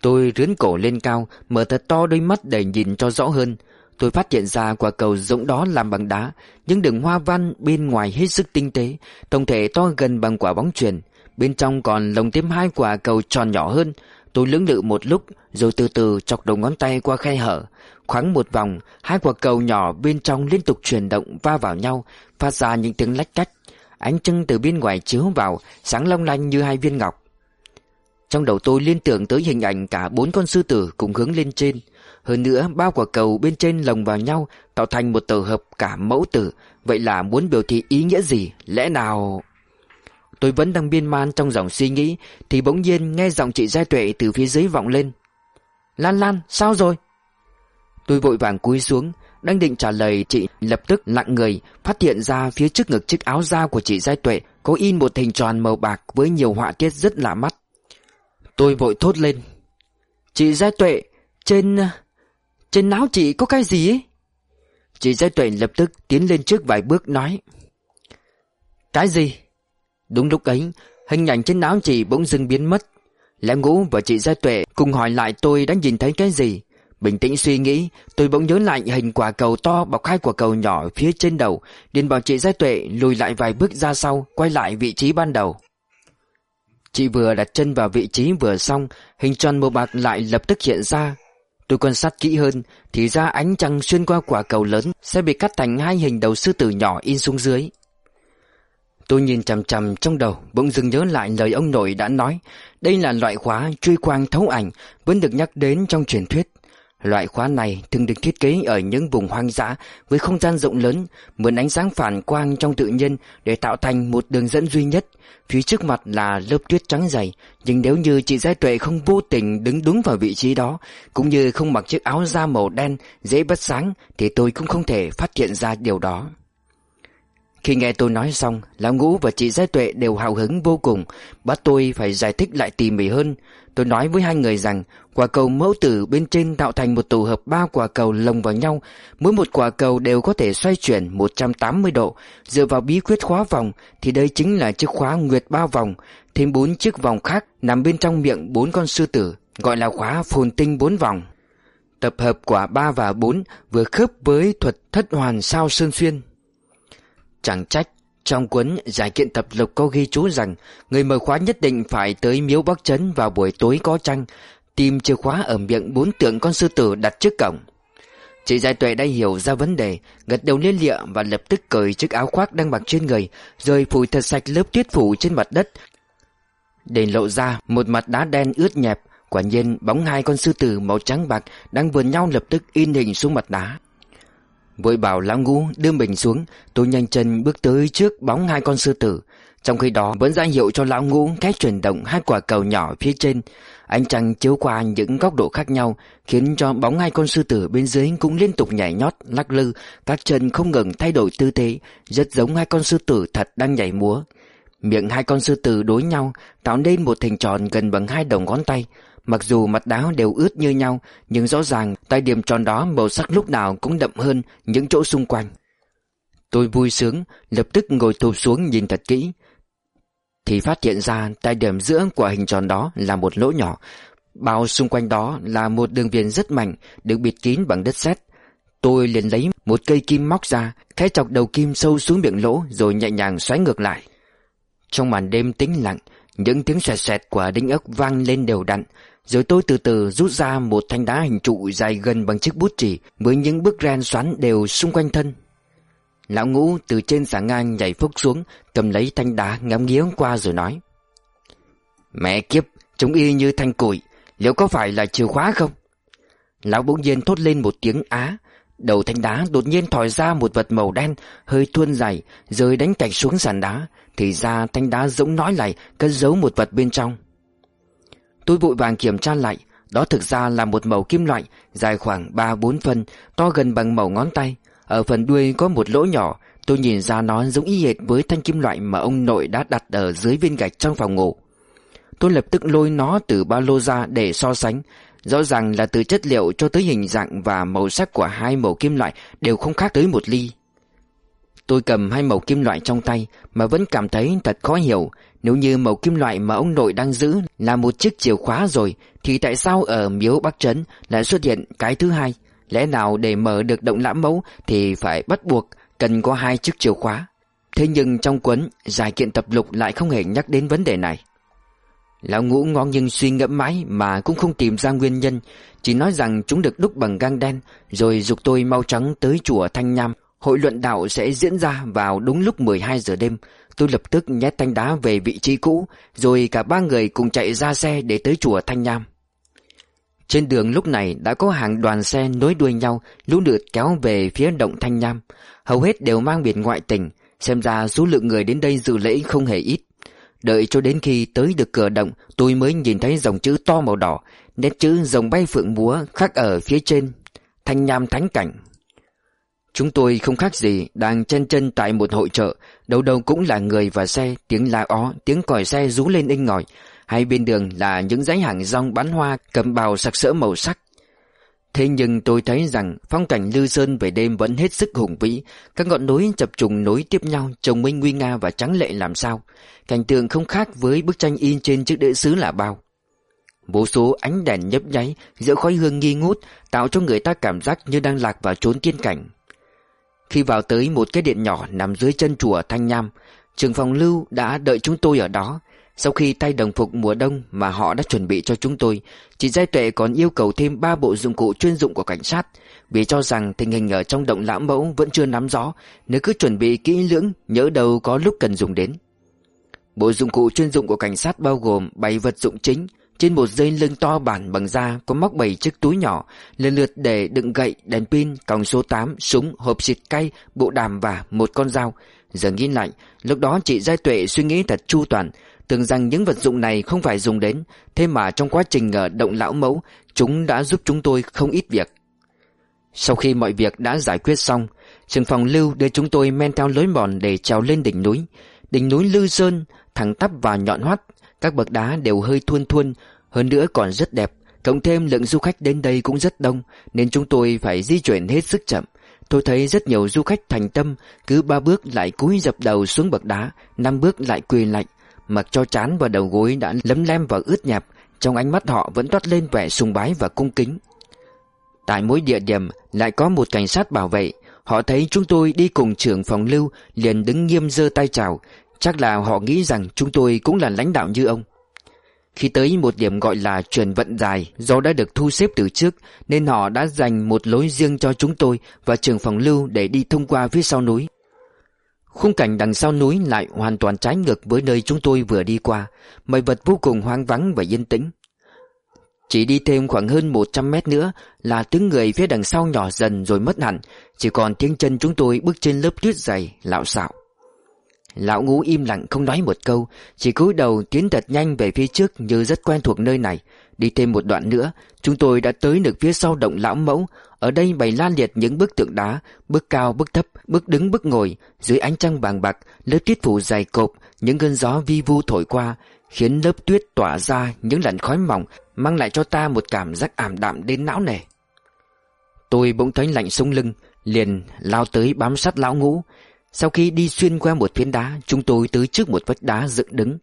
Speaker 1: Tôi rướn cổ lên cao, Mở thật to đôi mắt để nhìn cho rõ hơn. Tôi phát hiện ra quả cầu rỗng đó làm bằng đá Nhưng đường hoa văn bên ngoài hết sức tinh tế, Tổng thể to gần bằng quả bóng chuyền. Bên trong còn lồng thêm hai quả cầu tròn nhỏ hơn. Tôi lưỡng lự một lúc, Rồi từ từ chọc đầu ngón tay qua khe hở. Khoáng một vòng, Hai quả cầu nhỏ bên trong liên tục chuyển động va vào nhau, Phát ra những tiếng lách cách. Ánh trăng từ bên ngoài chiếu vào, Sáng long lanh như hai viên ngọc. Trong đầu tôi liên tưởng tới hình ảnh Cả bốn con sư tử cùng hướng lên trên. Hơn nữa, bao quả cầu bên trên lồng vào nhau, Tạo thành một tổ hợp cả mẫu tử. Vậy là muốn biểu thị ý nghĩa gì? Lẽ nào... Tôi vẫn đang biên man trong dòng suy nghĩ, Thì bỗng nhiên nghe giọng chị Giai Tuệ từ phía dưới vọng lên. Lan Lan, sao rồi? Tôi vội vàng cúi xuống, Đang định trả lời, chị lập tức lặng người, Phát hiện ra phía trước ngực chiếc áo da của chị Giai Tuệ Có in một hình tròn màu bạc Với nhiều họa tiết rất lạ mắt. Tôi vội thốt lên. Chị Giai Tuệ, Trên... Trên áo chị có cái gì ấy? Chị Giai Tuệ lập tức tiến lên trước vài bước nói. Cái gì? Đúng lúc ấy, Hình ảnh trên áo chị bỗng dưng biến mất. Lẽ ngũ và chị Giai Tuệ cùng hỏi lại tôi đã nhìn thấy cái gì? Bình tĩnh suy nghĩ, Tôi bỗng nhớ lại hình quả cầu to bọc hai quả cầu nhỏ phía trên đầu. Liền bảo chị Giai Tuệ lùi lại vài bước ra sau, Quay lại vị trí ban đầu. Chị vừa đặt chân vào vị trí vừa xong, Hình tròn màu bạc lại lập tức hiện ra. Tôi quan sát kỹ hơn, Thì ra ánh trăng xuyên qua quả cầu lớn Sẽ bị cắt thành hai hình đầu sư tử nhỏ in xuống dưới. Tôi nhìn chằm chằm trong đầu, Bỗng dưng nhớ lại lời ông nội đã nói, Đây là loại khóa truy quang thấu ảnh, Vẫn được nhắc đến trong truyền thuyết. Loại khóa này thường được thiết kế ở những vùng hoang dã với không gian rộng lớn, mượn ánh sáng phản quang trong tự nhiên để tạo thành một đường dẫn duy nhất. Phía trước mặt là lớp tuyết trắng dày, nhưng nếu như chị Giai Tuệ không vô tình đứng đúng vào vị trí đó, cũng như không mặc chiếc áo da màu đen dễ bất sáng, thì tôi cũng không thể phát hiện ra điều đó. Khi nghe tôi nói xong, Lão Ngũ và chị Giai Tuệ đều hào hứng vô cùng, bắt tôi phải giải thích lại tỉ mỉ hơn. Tôi nói với hai người rằng quả cầu mẫu tử bên trên tạo thành một tổ hợp ba quả cầu lồng vào nhau, mỗi một quả cầu đều có thể xoay chuyển 180 độ. Dựa vào bí quyết khóa vòng thì đây chính là chiếc khóa nguyệt ba vòng, thêm bốn chiếc vòng khác nằm bên trong miệng bốn con sư tử, gọi là khóa phồn tinh bốn vòng. Tập hợp quả 3 và 4 vừa khớp với thuật thất hoàn sao sơn xuyên. Chẳng trách trong cuốn giải kiện tập lục có ghi chú rằng người mở khóa nhất định phải tới miếu Bắc Trấn vào buổi tối có trăng, tìm chìa khóa ở miệng bốn tượng con sư tử đặt trước cổng. Chị Giai Tuệ đã hiểu ra vấn đề, gật đầu liên lịa và lập tức cởi chiếc áo khoác đang mặc trên người, rồi phủi thật sạch lớp tuyết phủ trên mặt đất, để lộ ra một mặt đá đen ướt nhẹp. Quả nhiên bóng hai con sư tử màu trắng bạc đang vườn nhau lập tức in hình xuống mặt đá. Vội bảo lão ngũ đưa mình xuống Tôi nhanh chân bước tới trước bóng hai con sư tử. Trong khi đó vẫn ra hiệu cho lão ngũ Cách chuyển động hai quả cầu nhỏ phía trên. Ánh trăng chiếu qua những góc độ khác nhau Khiến cho bóng hai con sư tử bên dưới Cũng liên tục nhảy nhót, lắc lư Các chân không ngừng thay đổi tư thế Rất giống hai con sư tử thật đang nhảy múa. Miệng hai con sư tử đối nhau Tạo nên một hình tròn gần bằng hai đầu ngón tay. Mặc dù mặt đá đều ướt như nhau, Nhưng rõ ràng tại điểm tròn đó màu sắc lúc nào cũng đậm hơn những chỗ xung quanh. Tôi vui sướng, Lập tức ngồi thụp xuống nhìn thật kỹ. Thì phát hiện ra tại điểm giữa của hình tròn đó là một lỗ nhỏ. Bao xung quanh đó là một đường viền rất mạnh Được bịt kín bằng đất sét. Tôi liền lấy một cây kim móc ra, Khẽ chọc đầu kim sâu xuống miệng lỗ Rồi nhẹ nhàng xoáy ngược lại. Trong màn đêm tĩnh lặng, Những tiếng xoẹt xoẹt của đinh ốc vang lên đều đặn rồi tôi từ từ rút ra một thanh đá hình trụ dài gần bằng chiếc bút chỉ với những bức ren xoắn đều xung quanh thân. Lão ngũ từ trên xà ngang nhảy phốc xuống, cầm lấy thanh đá ngắm nghía qua rồi nói. Mẹ kiếp, chúng y như thanh củi, liệu có phải là chìa khóa không? Lão bỗng nhiên thốt lên một tiếng á, đầu thanh đá đột nhiên thòi ra một vật màu đen, hơi thuôn dài, rồi đánh cạch xuống sàn đá, thì ra thanh đá giống nói lại cất giấu một vật bên trong. Tôi vội vàng kiểm tra lại, Đó thực ra là một mẩu kim loại, Dài khoảng 3-4 phân To gần bằng mẩu ngón tay. Ở phần đuôi có một lỗ nhỏ, Tôi nhìn ra nó giống y hệt với thanh kim loại Mà ông nội đã đặt ở dưới viên gạch trong phòng ngủ. Tôi lập tức lôi nó từ ba lô ra để so sánh. Rõ ràng là từ chất liệu cho tới hình dạng và màu sắc của hai màu kim loại đều không khác tới một ly. Tôi cầm hai mẩu kim loại trong tay, mà vẫn cảm thấy thật khó hiểu. Nếu như mẩu kim loại mà ông nội đang giữ là một chiếc chìa khóa rồi, Thì tại sao ở miếu Bắc Trấn lại xuất hiện cái thứ hai? Lẽ nào để mở được động lãm mẫu thì phải bắt buộc cần có hai chiếc chìa khóa? Thế nhưng trong cuốn giải kiện tập lục lại không hề nhắc đến vấn đề này. Lão ngũ ngon nhưng suy ngẫm mãi mà cũng không tìm ra nguyên nhân, Chỉ nói rằng chúng được đúc bằng gang đen, Rồi dục tôi mau trắng tới chùa Thanh Nham. Hội luận đạo sẽ diễn ra vào đúng lúc 12 giờ đêm. Tôi lập tức nhét thanh đá về vị trí cũ, Rồi cả ba người cùng chạy ra xe để tới chùa Thanh Nham Trên đường lúc này đã có hàng đoàn xe nối đuôi nhau, Lũ lượt kéo về phía động Thanh Nham Hầu hết đều mang biển ngoại tỉnh, Xem ra số lượng người đến đây dự lễ không hề ít. Đợi cho đến khi tới được cửa động, Tôi mới nhìn thấy dòng chữ to màu đỏ, Nét chữ dòng bay phượng múa khắc ở phía trên. Thanh Nham Thánh Cảnh. Chúng tôi không khác gì đang chen chân tại một hội chợ, đầu đầu cũng là người và xe, tiếng la ó, tiếng còi xe rú lên inh ngòi. Hai bên đường là những dãy hàng rong bán hoa cầm bào sặc sỡ màu sắc. Thế nhưng tôi thấy rằng phong cảnh Lư Sơn về đêm vẫn hết sức hùng vĩ, các ngọn núi chập trùng nối tiếp nhau trông minh nguy nga và trắng lệ làm sao. Cảnh tượng không khác với bức tranh in trên chiếc đĩa sứ là bao. Vô số ánh đèn nhấp nháy giữa khói hương nghi ngút tạo cho người ta cảm giác như đang lạc vào chốn tiên cảnh. Khi vào tới một cái điện nhỏ nằm dưới chân chùa Thanh Nham, trường phòng lưu đã đợi chúng tôi ở đó. Sau khi tay đồng phục mùa đông mà họ đã chuẩn bị cho chúng tôi, chị Giai Tuệ còn yêu cầu thêm ba bộ dụng cụ chuyên dụng của cảnh sát, vì cho rằng tình hình ở trong động lãm mẫu vẫn chưa nắm rõ, nếu cứ chuẩn bị kỹ lưỡng, nhớ đâu có lúc cần dùng đến. Bộ dụng cụ chuyên dụng của cảnh sát bao gồm 7 vật dụng chính, trên một dây lưng to bản bằng da có móc bảy chiếc túi nhỏ, lần lượt để đựng gậy, đèn pin, còng số 8, súng, hộp xịt cay, bộ đàm và một con dao. Giờ nghĩ lại, lúc đó chị Giai Tuệ suy nghĩ thật chu toàn, tưởng rằng những vật dụng này không phải dùng đến, thế mà trong quá trình ở động lão mẫu, chúng đã giúp chúng tôi không ít việc. Sau khi mọi việc đã giải quyết xong, trường phòng lưu đưa chúng tôi men theo lối mòn để trèo lên đỉnh núi. Đỉnh núi Lư Sơn, thẳng tắp và nhọn hoắt, các bậc đá đều hơi thuôn thuôn, Hơn nữa còn rất đẹp, Cộng thêm lượng du khách đến đây cũng rất đông, Nên chúng tôi phải di chuyển hết sức chậm. Tôi thấy rất nhiều du khách thành tâm, Cứ ba bước lại cúi dập đầu xuống bậc đá, năm bước lại quỳ lạnh Mặc cho chán và đầu gối đã lấm lem và ướt nhẹp, Trong ánh mắt họ vẫn toát lên vẻ sùng bái và cung kính. Tại mỗi địa điểm lại có một cảnh sát bảo vệ, Họ thấy chúng tôi đi cùng trưởng phòng lưu, Liền đứng nghiêm dơ tay chào Chắc là họ nghĩ rằng chúng tôi cũng là lãnh đạo như ông. Khi tới một điểm gọi là truyền vận dài Do đã được thu xếp từ trước Nên họ đã dành một lối riêng cho chúng tôi Và trường phòng lưu để đi thông qua phía sau núi. Khung cảnh đằng sau núi lại hoàn toàn trái ngược với nơi chúng tôi vừa đi qua Mọi vật vô cùng hoang vắng và yên tĩnh. Chỉ đi thêm khoảng hơn 100 mét nữa là tiếng người phía đằng sau nhỏ dần rồi mất hẳn Chỉ còn tiếng chân chúng tôi bước trên lớp tuyết dày, lạo xạo. Lão ngũ im lặng không nói một câu, Chỉ cúi đầu tiến thật nhanh về phía trước Như rất quen thuộc nơi này. Đi thêm một đoạn nữa, Chúng tôi đã tới được phía sau động lão mẫu. Ở đây bày lan liệt những bức tượng đá Bước cao bước thấp Bước đứng bước ngồi. Dưới ánh trăng vàng bạc, Lớp tiết phủ dày cộp, Những cơn gió vi vu thổi qua, Khiến lớp tuyết tỏa ra những làn khói mỏng, Mang lại cho ta một cảm giác ảm đạm đến não nề. Tôi bỗng thấy lạnh sống lưng, Liền lao tới bám sát lão ngũ sau khi đi xuyên qua một phiến đá, chúng tôi tới trước một vách đá dựng đứng.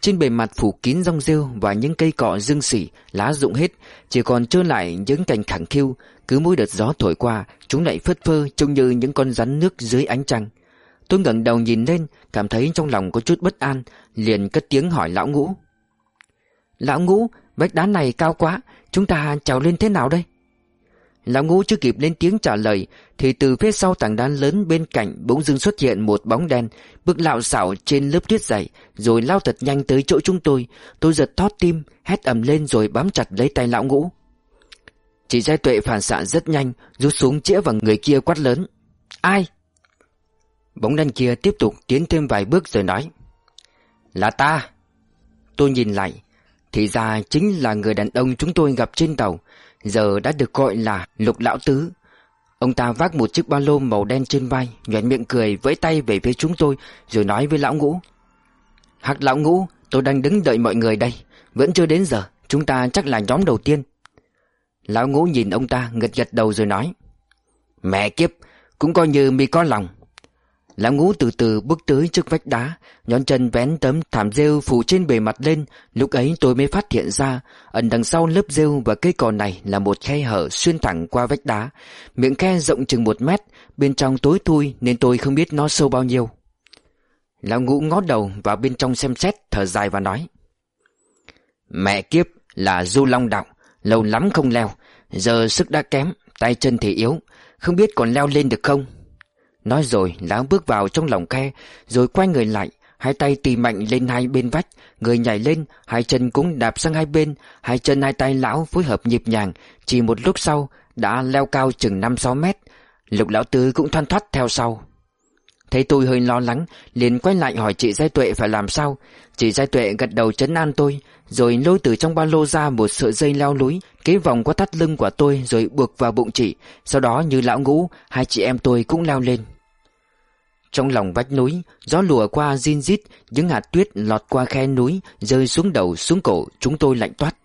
Speaker 1: Trên bề mặt phủ kín rong rêu và những cây cọ dương xỉ, lá rụng hết, chỉ còn trơ lại những cành khẳng khiu. Cứ mỗi đợt gió thổi qua, chúng lại phất phơ trông như những con rắn nước dưới ánh trăng. Tôi ngẩng đầu nhìn lên, cảm thấy trong lòng có chút bất an, liền cất tiếng hỏi lão ngũ. Lão ngũ, vách đá này cao quá, chúng ta trèo lên thế nào đây? Lão ngũ chưa kịp lên tiếng trả lời, Thì từ phía sau tảng đá lớn bên cạnh Bỗng dưng xuất hiện một bóng đen, Bước lạo xảo trên lớp tuyết dày, Rồi lao thật nhanh tới chỗ chúng tôi. Tôi giật thót tim, Hét ầm lên rồi bám chặt lấy tay lão ngũ. Chị giai tuệ phản xạ rất nhanh, Rút súng chĩa vào người kia quát lớn. Ai? Bóng đen kia tiếp tục tiến thêm vài bước rồi nói. Là ta. Tôi nhìn lại, Thì ra chính là người đàn ông chúng tôi gặp trên tàu giờ đã được gọi là Lục Lão Tứ. Ông ta vác một chiếc ba lô màu đen trên vai, nhoẻn miệng cười vẫy tay về phía chúng tôi rồi nói với Lão Ngũ. "hạc Lão Ngũ, tôi đang đứng đợi mọi người đây, vẫn chưa đến giờ, chúng ta chắc là nhóm đầu tiên. Lão Ngũ nhìn ông ta gật gật đầu rồi nói. Mẹ kiếp, cũng coi như mi có lòng. Lão ngũ từ từ bước tới trước vách đá, nhón chân vén tấm thảm rêu phủ trên bề mặt lên, lúc ấy tôi mới phát hiện ra, ẩn đằng sau lớp rêu và cây cỏ này là một khe hở xuyên thẳng qua vách đá. Miệng khe rộng chừng một mét, bên trong tối thui nên tôi không biết nó sâu bao nhiêu. Lão ngũ ngó đầu vào bên trong xem xét, thở dài và nói. Mẹ kiếp là du long đạo, lâu lắm không leo, giờ sức đã kém, tay chân thì yếu, không biết còn leo lên được không? Nói rồi, lão bước vào trong lòng khe, Rồi quay người lại, Hai tay tì mạnh lên hai bên vách, Người nhảy lên, Hai chân cũng đạp sang hai bên, Hai chân hai tay lão phối hợp nhịp nhàng, Chỉ một lúc sau, Đã leo cao chừng 5-6 mét, Lục lão tứ cũng thoăn thoắt theo sau. Thấy tôi hơi lo lắng, liền quay lại hỏi chị Giai Tuệ phải làm sao. Chị Giai Tuệ gật đầu chấn an tôi, Rồi lôi từ trong ba lô ra một sợi dây leo núi Kế vòng qua thắt lưng của tôi Rồi buộc vào bụng chị. Sau đó như lão ngũ, Hai chị em tôi cũng leo lên. Trong lòng vách núi, Gió lùa qua zin rít, Những hạt tuyết lọt qua khe núi, Rơi xuống đầu, xuống cổ, Chúng tôi lạnh toát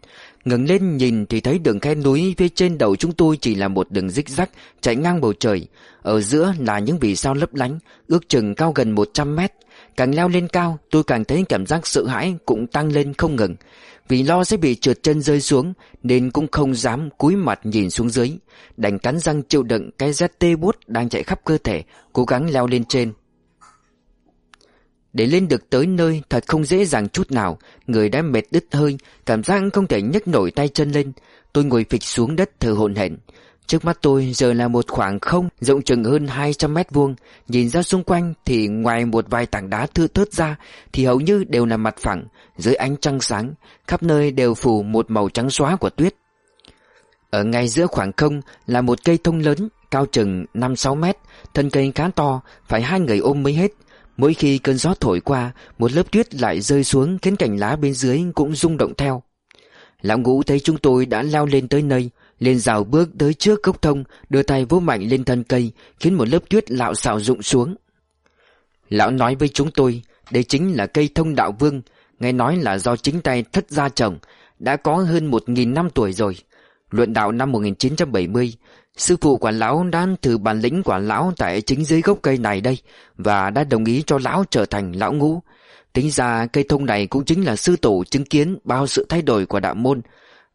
Speaker 1: ngẩng lên nhìn thì thấy đường khe núi phía trên đầu chúng tôi chỉ là một đường rích rắc chạy ngang bầu trời. Ở giữa là những vì sao lấp lánh, ước chừng cao gần 100 mét. Càng leo lên cao, tôi càng thấy cảm giác sợ hãi cũng tăng lên không ngừng. Vì lo sẽ bị trượt chân rơi xuống, nên cũng không dám cúi mặt nhìn xuống dưới. Đành cắn răng chịu đựng cái rét tê bút đang chạy khắp cơ thể, cố gắng leo lên trên. Để lên được tới nơi thật không dễ dàng chút nào, Người đã mệt đứt hơi, Cảm giác không thể nhấc nổi tay chân lên. Tôi ngồi phịch xuống đất thở hổn hển. Trước mắt tôi giờ là một khoảng không, Rộng chừng hơn 200 mét vuông. Nhìn ra xung quanh thì ngoài một vài tảng đá thưa thớt ra, Thì hầu như đều là mặt phẳng, Dưới ánh trăng sáng. Khắp nơi đều phủ một màu trắng xóa của tuyết. Ở ngay giữa khoảng không là một cây thông lớn, Cao chừng 5-6 mét, Thân cây khá to, Phải hai người ôm mới hết. Mỗi khi cơn gió thổi qua, Một lớp tuyết lại rơi xuống Khiến cành lá bên dưới cũng rung động theo. Lão ngũ thấy chúng tôi đã leo lên tới nơi, liền rào bước tới trước gốc thông, Đưa tay vỗ mạnh lên thân cây, Khiến một lớp tuyết lạo xạo rụng xuống. Lão nói với chúng tôi, Đây chính là cây thông đạo vương, Nghe nói là do chính tay thất gia trồng, Đã có hơn một nghìn năm tuổi rồi. Luận đạo năm 1970 Sư phụ của lão đã thử bản lĩnh của lão tại chính dưới gốc cây này đây và đã đồng ý cho lão trở thành lão ngũ. Tính ra cây thông này cũng chính là sư tổ chứng kiến bao sự thay đổi của đạo môn.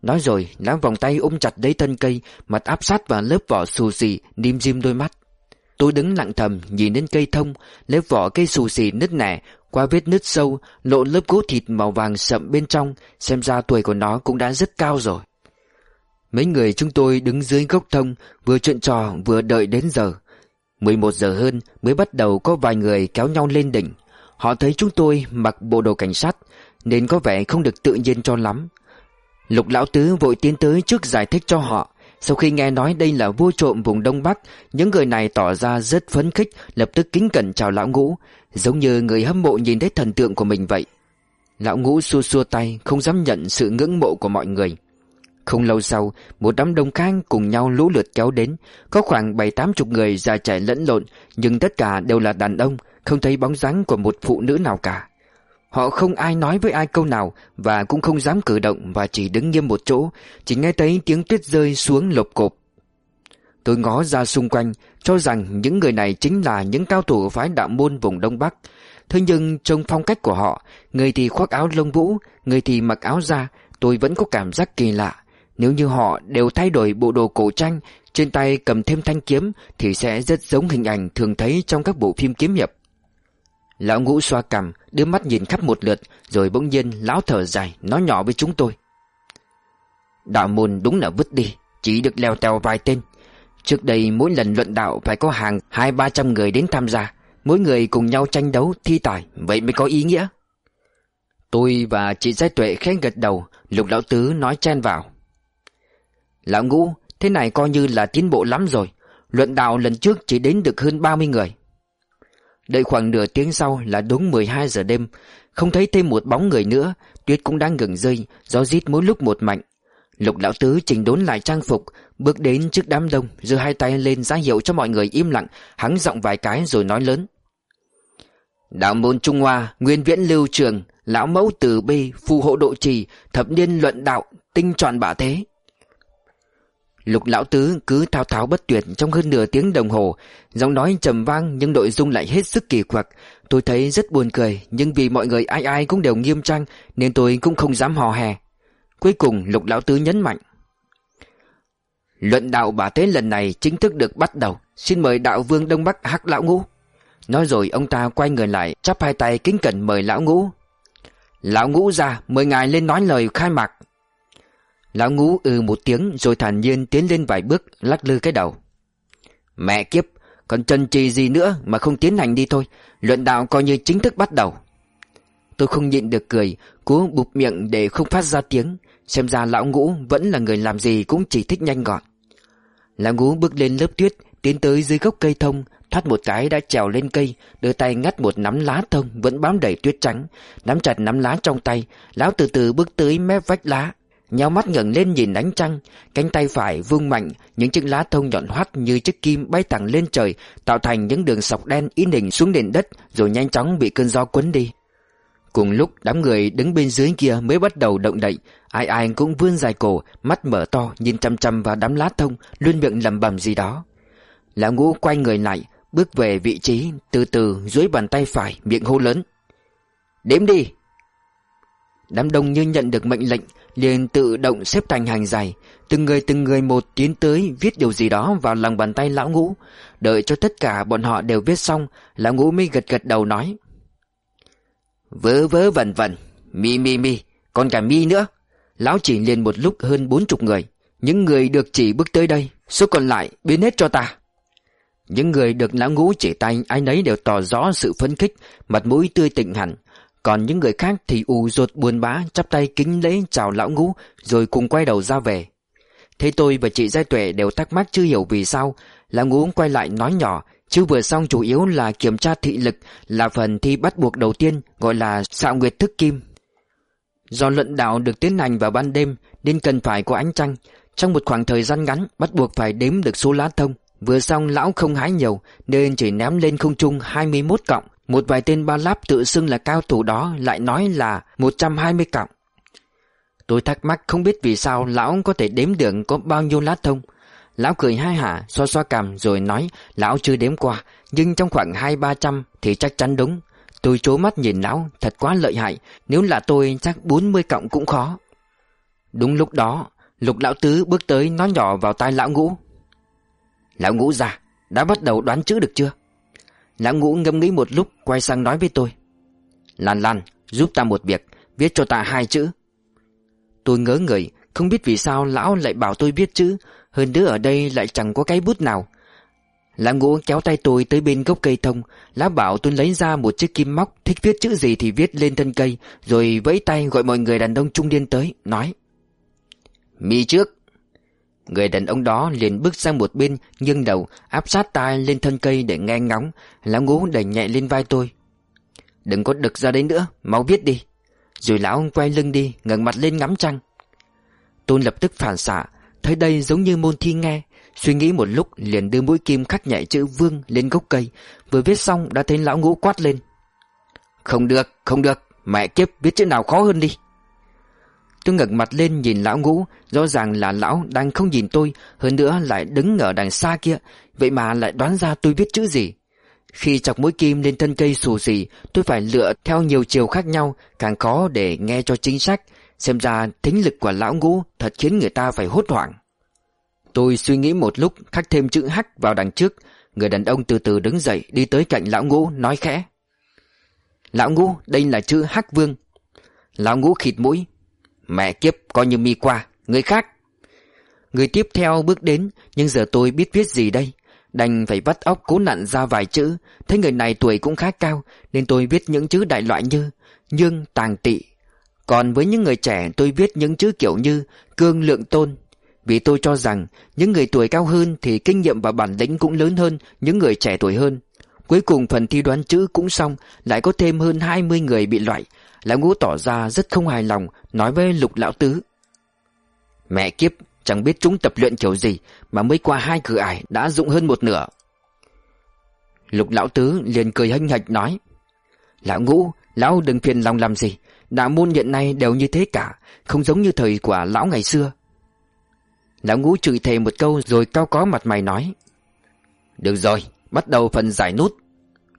Speaker 1: Nói rồi, lão vòng tay ôm chặt lấy thân cây, mặt áp sát vào lớp vỏ xù xì, niêm dim đôi mắt. Tôi đứng lặng thầm nhìn đến cây thông, lớp vỏ cây xù xì nứt nẻ, qua vết nứt sâu, lộ lớp gỗ thịt màu vàng sậm bên trong, xem ra tuổi của nó cũng đã rất cao rồi. Mấy người chúng tôi đứng dưới gốc thông, Vừa chuyện trò, vừa đợi đến giờ. 11 giờ hơn mới bắt đầu có vài người kéo nhau lên đỉnh. Họ thấy chúng tôi mặc bộ đồ cảnh sát, Nên có vẻ không được tự nhiên cho lắm. Lục lão tứ vội tiến tới trước giải thích cho họ. Sau khi nghe nói đây là vua trộm vùng Đông Bắc, Những người này tỏ ra rất phấn khích, Lập tức kính cẩn chào lão ngũ, Giống như người hâm mộ nhìn thấy thần tượng của mình vậy. Lão ngũ xua xua tay, Không dám nhận sự ngưỡng mộ của mọi người không lâu sau, một đám đông khang cùng nhau lũ lượt kéo đến, có khoảng bảy tám chục người già trẻ lẫn lộn, nhưng tất cả đều là đàn ông, không thấy bóng dáng của một phụ nữ nào cả. Họ không ai nói với ai câu nào và cũng không dám cử động và chỉ đứng nghiêm một chỗ, chỉ nghe thấy tiếng tuyết rơi xuống lộp cộp. Tôi ngó ra xung quanh, cho rằng những người này chính là những cao thủ phái đạo môn vùng Đông Bắc. Thế nhưng trong phong cách của họ, người thì khoác áo lông vũ, người thì mặc áo da, tôi vẫn có cảm giác kỳ lạ. Nếu như họ đều thay đổi bộ đồ cổ tranh, trên tay cầm thêm thanh kiếm thì sẽ rất giống hình ảnh thường thấy trong các bộ phim kiếm hiệp. Lão ngũ xoa cằm, đưa mắt nhìn khắp một lượt, rồi bỗng nhiên lão thở dài, nói nhỏ với chúng tôi. Đạo môn đúng là vứt đi, chỉ được leo tèo vài tên. Trước đây mỗi lần luận đạo phải có hàng hai ba trăm người đến tham gia, mỗi người cùng nhau tranh đấu, thi tài, vậy mới có ý nghĩa. Tôi và chị Giai Tuệ khẽ gật đầu, lục lão tứ nói chen vào. Lão ngũ, thế này coi như là tiến bộ lắm rồi. Luận đạo lần trước chỉ đến được hơn 30 người. Đợi khoảng nửa tiếng sau là đúng 12 giờ đêm. Không thấy thêm một bóng người nữa, tuyết cũng đang ngừng rơi, gió rít mỗi lúc một mạnh. Lục lão tứ chỉnh đốn lại trang phục, bước đến trước đám đông, giơ hai tay lên ra hiệu cho mọi người im lặng, hắn giọng vài cái rồi nói lớn. Đạo môn Trung Hoa, nguyên viễn lưu trường, lão mẫu từ bi, phù hộ độ trì, thập niên luận đạo, tinh tròn bả thế. Lục lão tứ cứ thao tháo bất tuyệt trong hơn nửa tiếng đồng hồ. Giọng nói trầm vang nhưng nội dung lại hết sức kỳ quặc. Tôi thấy rất buồn cười, Nhưng vì mọi người ai ai cũng đều nghiêm trang, Nên tôi cũng không dám hò hè. Cuối cùng, lục lão tứ nhấn mạnh. Luận đạo bà tế lần này chính thức được bắt đầu. Xin mời đạo vương Đông Bắc hắc lão ngũ. Nói rồi, ông ta quay người lại, Chắp hai tay kính cẩn mời lão ngũ. Lão ngũ ra, mời ngài lên nói lời khai mạc. Lão ngũ ừ một tiếng rồi thản nhiên tiến lên vài bước lắc lư cái đầu. Mẹ kiếp, còn chân trì gì nữa mà không tiến hành đi thôi, luận đạo coi như chính thức bắt đầu. Tôi không nhịn được cười, cố bụp miệng để không phát ra tiếng, xem ra lão ngũ vẫn là người làm gì cũng chỉ thích nhanh gọn. Lão ngũ bước lên lớp tuyết, Tiến tới dưới gốc cây thông Thoát một cái đã trèo lên cây Đưa tay ngắt một nắm lá thông Vẫn bám đầy tuyết trắng Nắm chặt nắm lá trong tay Lão từ từ bước tới mép vách lá Nhào mắt ngẩng lên nhìn ánh trăng, Cánh tay phải vung mạnh, Những chiếc lá thông nhọn hoắt như chiếc kim bay thẳng lên trời, Tạo thành những đường sọc đen in hình xuống nền đất, Rồi nhanh chóng bị cơn gió cuốn đi. Cùng lúc, đám người đứng bên dưới kia mới bắt đầu động đậy, Ai ai cũng vươn dài cổ, Mắt mở to, nhìn chăm chăm vào đám lá thông, Luôn miệng lẩm bẩm gì đó. Lão ngũ quay người lại, Bước về vị trí, Từ từ dưới bàn tay phải, miệng hô lớn. Đếm đi! Đám đông như nhận được mệnh lệnh liền tự động xếp thành hàng dài. Từng người từng người một tiến tới Viết điều gì đó vào lòng bàn tay lão ngũ. Đợi cho tất cả bọn họ đều viết xong, Lão ngũ mới gật gật đầu nói. Vớ vớ vẩn vẩn. Mi mi mi. Còn cả mi nữa. Lão chỉ liền một lúc hơn bốn chục người. Những người được chỉ bước tới đây, Số còn lại biến hết cho ta. Những người được lão ngũ chỉ tay, Ai nấy đều tỏ rõ sự phấn khích, Mặt mũi tươi tịnh hẳn. Còn những người khác thì ù rột buồn bã, Chắp tay kính lễ chào lão ngũ, Rồi cùng quay đầu ra về. Thế tôi và chị Giai Tuệ đều thắc mắc chưa hiểu vì sao. Lão ngũ quay lại nói nhỏ, Chứ vừa xong chủ yếu là kiểm tra thị lực, Là phần thi bắt buộc đầu tiên, Gọi là xạo nguyệt thức kim. Do luận đạo được tiến hành vào ban đêm, Nên cần phải có ánh trăng. Trong một khoảng thời gian ngắn, Bắt buộc phải đếm được số lá thông. Vừa xong lão không hái nhiều, Nên chỉ ném lên không trung 21 cọng. Một vài tên ba láp tự xưng là cao thủ đó Lại nói là 120 cọng. Tôi thắc mắc không biết vì sao Lão có thể đếm được có bao nhiêu lá thông. Lão cười hai hả, xoa xoa cằm rồi nói, Lão chưa đếm qua, Nhưng trong khoảng hai ba trăm thì chắc chắn đúng. Tôi chố mắt nhìn lão, Thật quá lợi hại, Nếu là tôi chắc bốn mươi cộng cũng khó. Đúng lúc đó, Lục lão tứ bước tới nói nhỏ vào tai lão ngũ. Lão ngũ già, Đã bắt đầu đoán chữ được chưa? Lão ngũ ngâm nghĩ một lúc, Quay sang nói với tôi. Lan Lan, giúp ta một việc, Viết cho ta hai chữ. Tôi ngớ người, Không biết vì sao lão lại bảo tôi viết chữ, hơn nữa ở đây lại chẳng có cái bút nào. Lão ngũ kéo tay tôi tới bên gốc cây thông, Lão bảo tôi lấy ra một chiếc kim móc, Thích viết chữ gì thì viết lên thân cây, Rồi vẫy tay gọi mọi người đàn ông trung niên tới, Nói. Mi trước. Người đàn ông đó liền bước sang một bên Nghiêng đầu áp sát tai lên thân cây để nghe ngóng. Lão ngũ đẩy nhẹ lên vai tôi. Đừng có đực ra đấy nữa Mau viết đi. Rồi lão quay lưng đi ngẩng mặt lên ngắm trăng. Tôi lập tức phản xạ Thấy đây giống như môn thi nghe. Suy nghĩ một lúc liền đưa mũi kim khắc nhạy chữ vương lên gốc cây. Vừa viết xong đã thấy lão ngũ quát lên. Không được, không được Mẹ kiếp viết chữ nào khó hơn đi. Tôi ngẩng mặt lên nhìn lão ngũ, Rõ ràng là lão đang không nhìn tôi, Hơn nữa lại đứng ở đằng xa kia Vậy mà lại đoán ra tôi viết chữ gì Khi chọc mũi kim lên thân cây xù xì, Tôi phải lựa theo nhiều chiều khác nhau, Càng khó để nghe cho chính xác Xem ra thính lực của lão ngũ thật khiến người ta phải hốt hoảng. Tôi suy nghĩ một lúc, khắc thêm chữ hắc vào đằng trước. Người đàn ông từ từ đứng dậy, đi tới cạnh lão ngũ, nói khẽ. Lão ngũ, đây là chữ hắc vương. Lão ngũ khịt mũi. Mẹ kiếp coi như mi qua, người khác. Người tiếp theo bước đến nhưng giờ tôi biết viết gì đây. Đành phải vắt óc cố nặn ra vài chữ. Thấy người này tuổi cũng khá cao Nên tôi viết những chữ đại loại như Nhưng tàng tị. Còn với những người trẻ tôi viết những chữ kiểu như cương lượng tôn. Vì tôi cho rằng những người tuổi cao hơn thì kinh nghiệm và bản lĩnh cũng lớn hơn những người trẻ tuổi hơn. Cuối cùng phần thi đoán chữ cũng xong Lại có thêm hơn 20 người bị loại. Lão ngũ tỏ ra rất không hài lòng, Nói với lục lão tứ. Mẹ kiếp, chẳng biết chúng tập luyện kiểu gì, Mà mới qua hai cửa ải đã dụng hơn một nửa. Lục lão tứ liền cười hênh hạch nói, Lão ngũ, Lão đừng phiền lòng làm gì, Đạo môn hiện nay đều như thế cả, Không giống như thời của lão ngày xưa. Lão ngũ chửi thề một câu Rồi cao có mặt mày nói, Được rồi, Bắt đầu phần giải nút.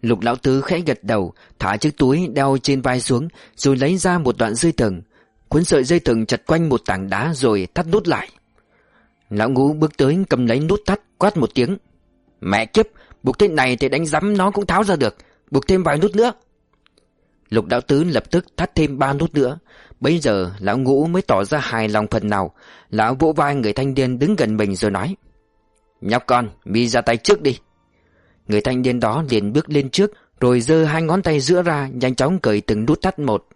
Speaker 1: Lục lão tứ khẽ gật đầu Thả chiếc túi đeo trên vai xuống Rồi lấy ra một đoạn dây thừng. Cuốn sợi dây thừng chặt quanh một tảng đá Rồi thắt nút lại. Lão ngũ bước tới cầm lấy nút thắt Quát một tiếng. Mẹ kiếp Buộc thế này thì đánh rắm nó cũng tháo ra được Buộc thêm vài nút nữa. Lục đạo tứ lập tức thắt thêm ba nút nữa. Bây giờ lão ngũ mới tỏ ra hài lòng phần nào. Lão vỗ vai người thanh niên đứng gần mình rồi nói. Nhóc con, mi ra tay trước đi. Người thanh niên đó liền bước lên trước, Rồi giơ hai ngón tay giữa ra, Nhanh chóng cởi từng nút thắt một.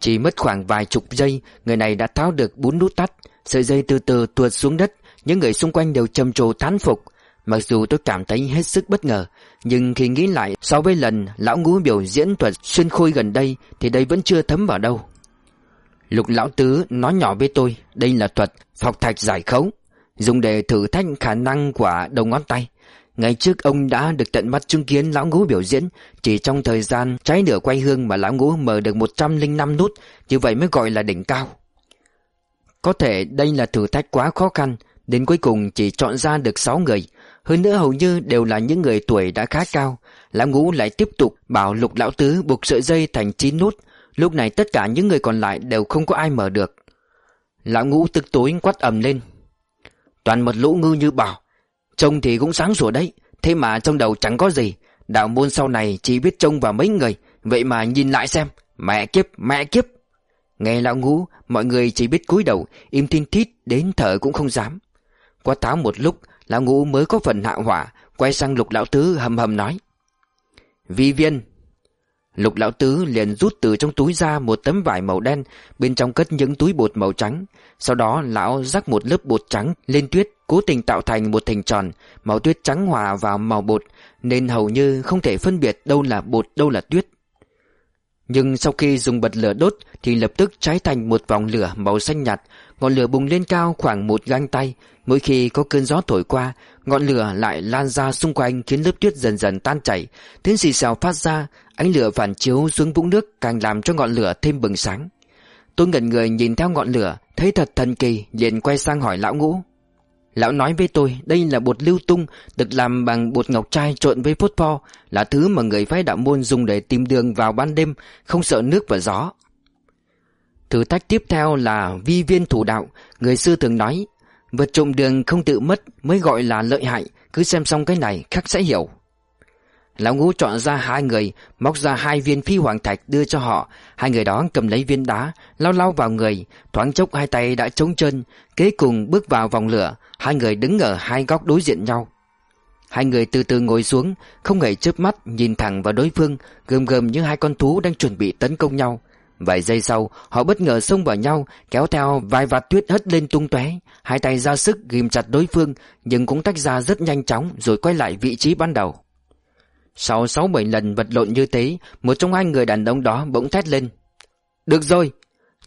Speaker 1: Chỉ mất khoảng vài chục giây, Người này đã tháo được bốn nút thắt. Sợi dây từ từ tuột xuống đất, Những người xung quanh đều trầm trồ tán phục. Mặc dù tôi cảm thấy hết sức bất ngờ, Nhưng khi nghĩ lại, so với lần lão ngũ biểu diễn thuật xuyên khôi gần đây, Thì đây vẫn chưa thấm vào đâu. Lục lão tứ nói nhỏ với tôi, Đây là thuật phọc thạch giải khấu, Dùng để thử thách khả năng của đầu ngón tay. Ngày trước ông đã được tận mắt chứng kiến lão ngũ biểu diễn, Chỉ trong thời gian trái nửa quay hương mà lão ngũ mở được 105 nút, Như vậy mới gọi là đỉnh cao. Có thể đây là thử thách quá khó khăn, Đến cuối cùng chỉ chọn ra được 6 người. Hơn nữa hầu như đều là những người tuổi đã khá cao. Lão ngũ lại tiếp tục bảo lục lão tứ buộc sợi dây thành 9 nút. Lúc này tất cả những người còn lại đều không có ai mở được. Lão ngũ tức tối quát ầm lên. Toàn một lũ ngư như bảo Trông thì cũng sáng sủa đấy Thế mà trong đầu chẳng có gì. Đạo môn sau này chỉ biết trông vào mấy người Vậy mà nhìn lại xem. Mẹ kiếp, mẹ kiếp. Nghe lão ngũ Mọi người chỉ biết cúi đầu Im tin thít đến thở cũng không dám. Qua táo một lúc Lão ngũ mới có phần hạ hỏa Quay sang lục lão tứ hầm hầm nói. Vi viên. Lục lão tứ liền rút từ trong túi ra một tấm vải màu đen, bên trong cất những túi bột màu trắng. Sau đó lão rắc một lớp bột trắng lên tuyết, cố tình tạo thành một hình tròn, màu tuyết trắng hòa vào màu bột, nên hầu như không thể phân biệt đâu là bột đâu là tuyết. Nhưng sau khi dùng bật lửa đốt thì lập tức cháy thành một vòng lửa màu xanh nhạt, ngọn lửa bùng lên cao khoảng một găng tay. Mỗi khi có cơn gió thổi qua, ngọn lửa lại lan ra xung quanh khiến lớp tuyết dần dần tan chảy. Tiếng xì xào phát ra, ánh lửa phản chiếu xuống vũng nước càng làm cho ngọn lửa thêm bừng sáng. Tôi ngẩn người nhìn theo ngọn lửa, thấy thật thần kỳ, liền quay sang hỏi lão ngũ. Lão nói với tôi đây là bột lưu tung được làm bằng bột ngọc trai trộn với phốt pho là thứ mà người phái đạo môn dùng để tìm đường vào ban đêm không sợ nước và gió. Thử thách tiếp theo là vi viên thủ đạo, người xưa thường nói vật trộm đường không tự mất mới gọi là lợi hại, cứ xem xong cái này khắc sẽ hiểu. Lão ngũ chọn ra hai người, Móc ra hai viên phi hoàng thạch đưa cho họ. Hai người đó cầm lấy viên đá Lao lao vào người, Thoáng chốc hai tay đã trống chân, Kế cùng bước vào vòng lửa. Hai người đứng ở hai góc đối diện nhau. Hai người từ từ ngồi xuống, Không hề chớp mắt nhìn thẳng vào đối phương Gầm gầm như hai con thú đang chuẩn bị tấn công nhau. Vài giây sau, Họ bất ngờ xông vào nhau, Kéo theo vài vạt tuyết hất lên tung tóe. Hai tay ra sức ghim chặt đối phương, Nhưng cũng tách ra rất nhanh chóng Rồi quay lại vị trí ban đầu sau sáu bảy lần vật lộn như thế, Một trong hai người đàn ông đó bỗng thét lên. Được rồi.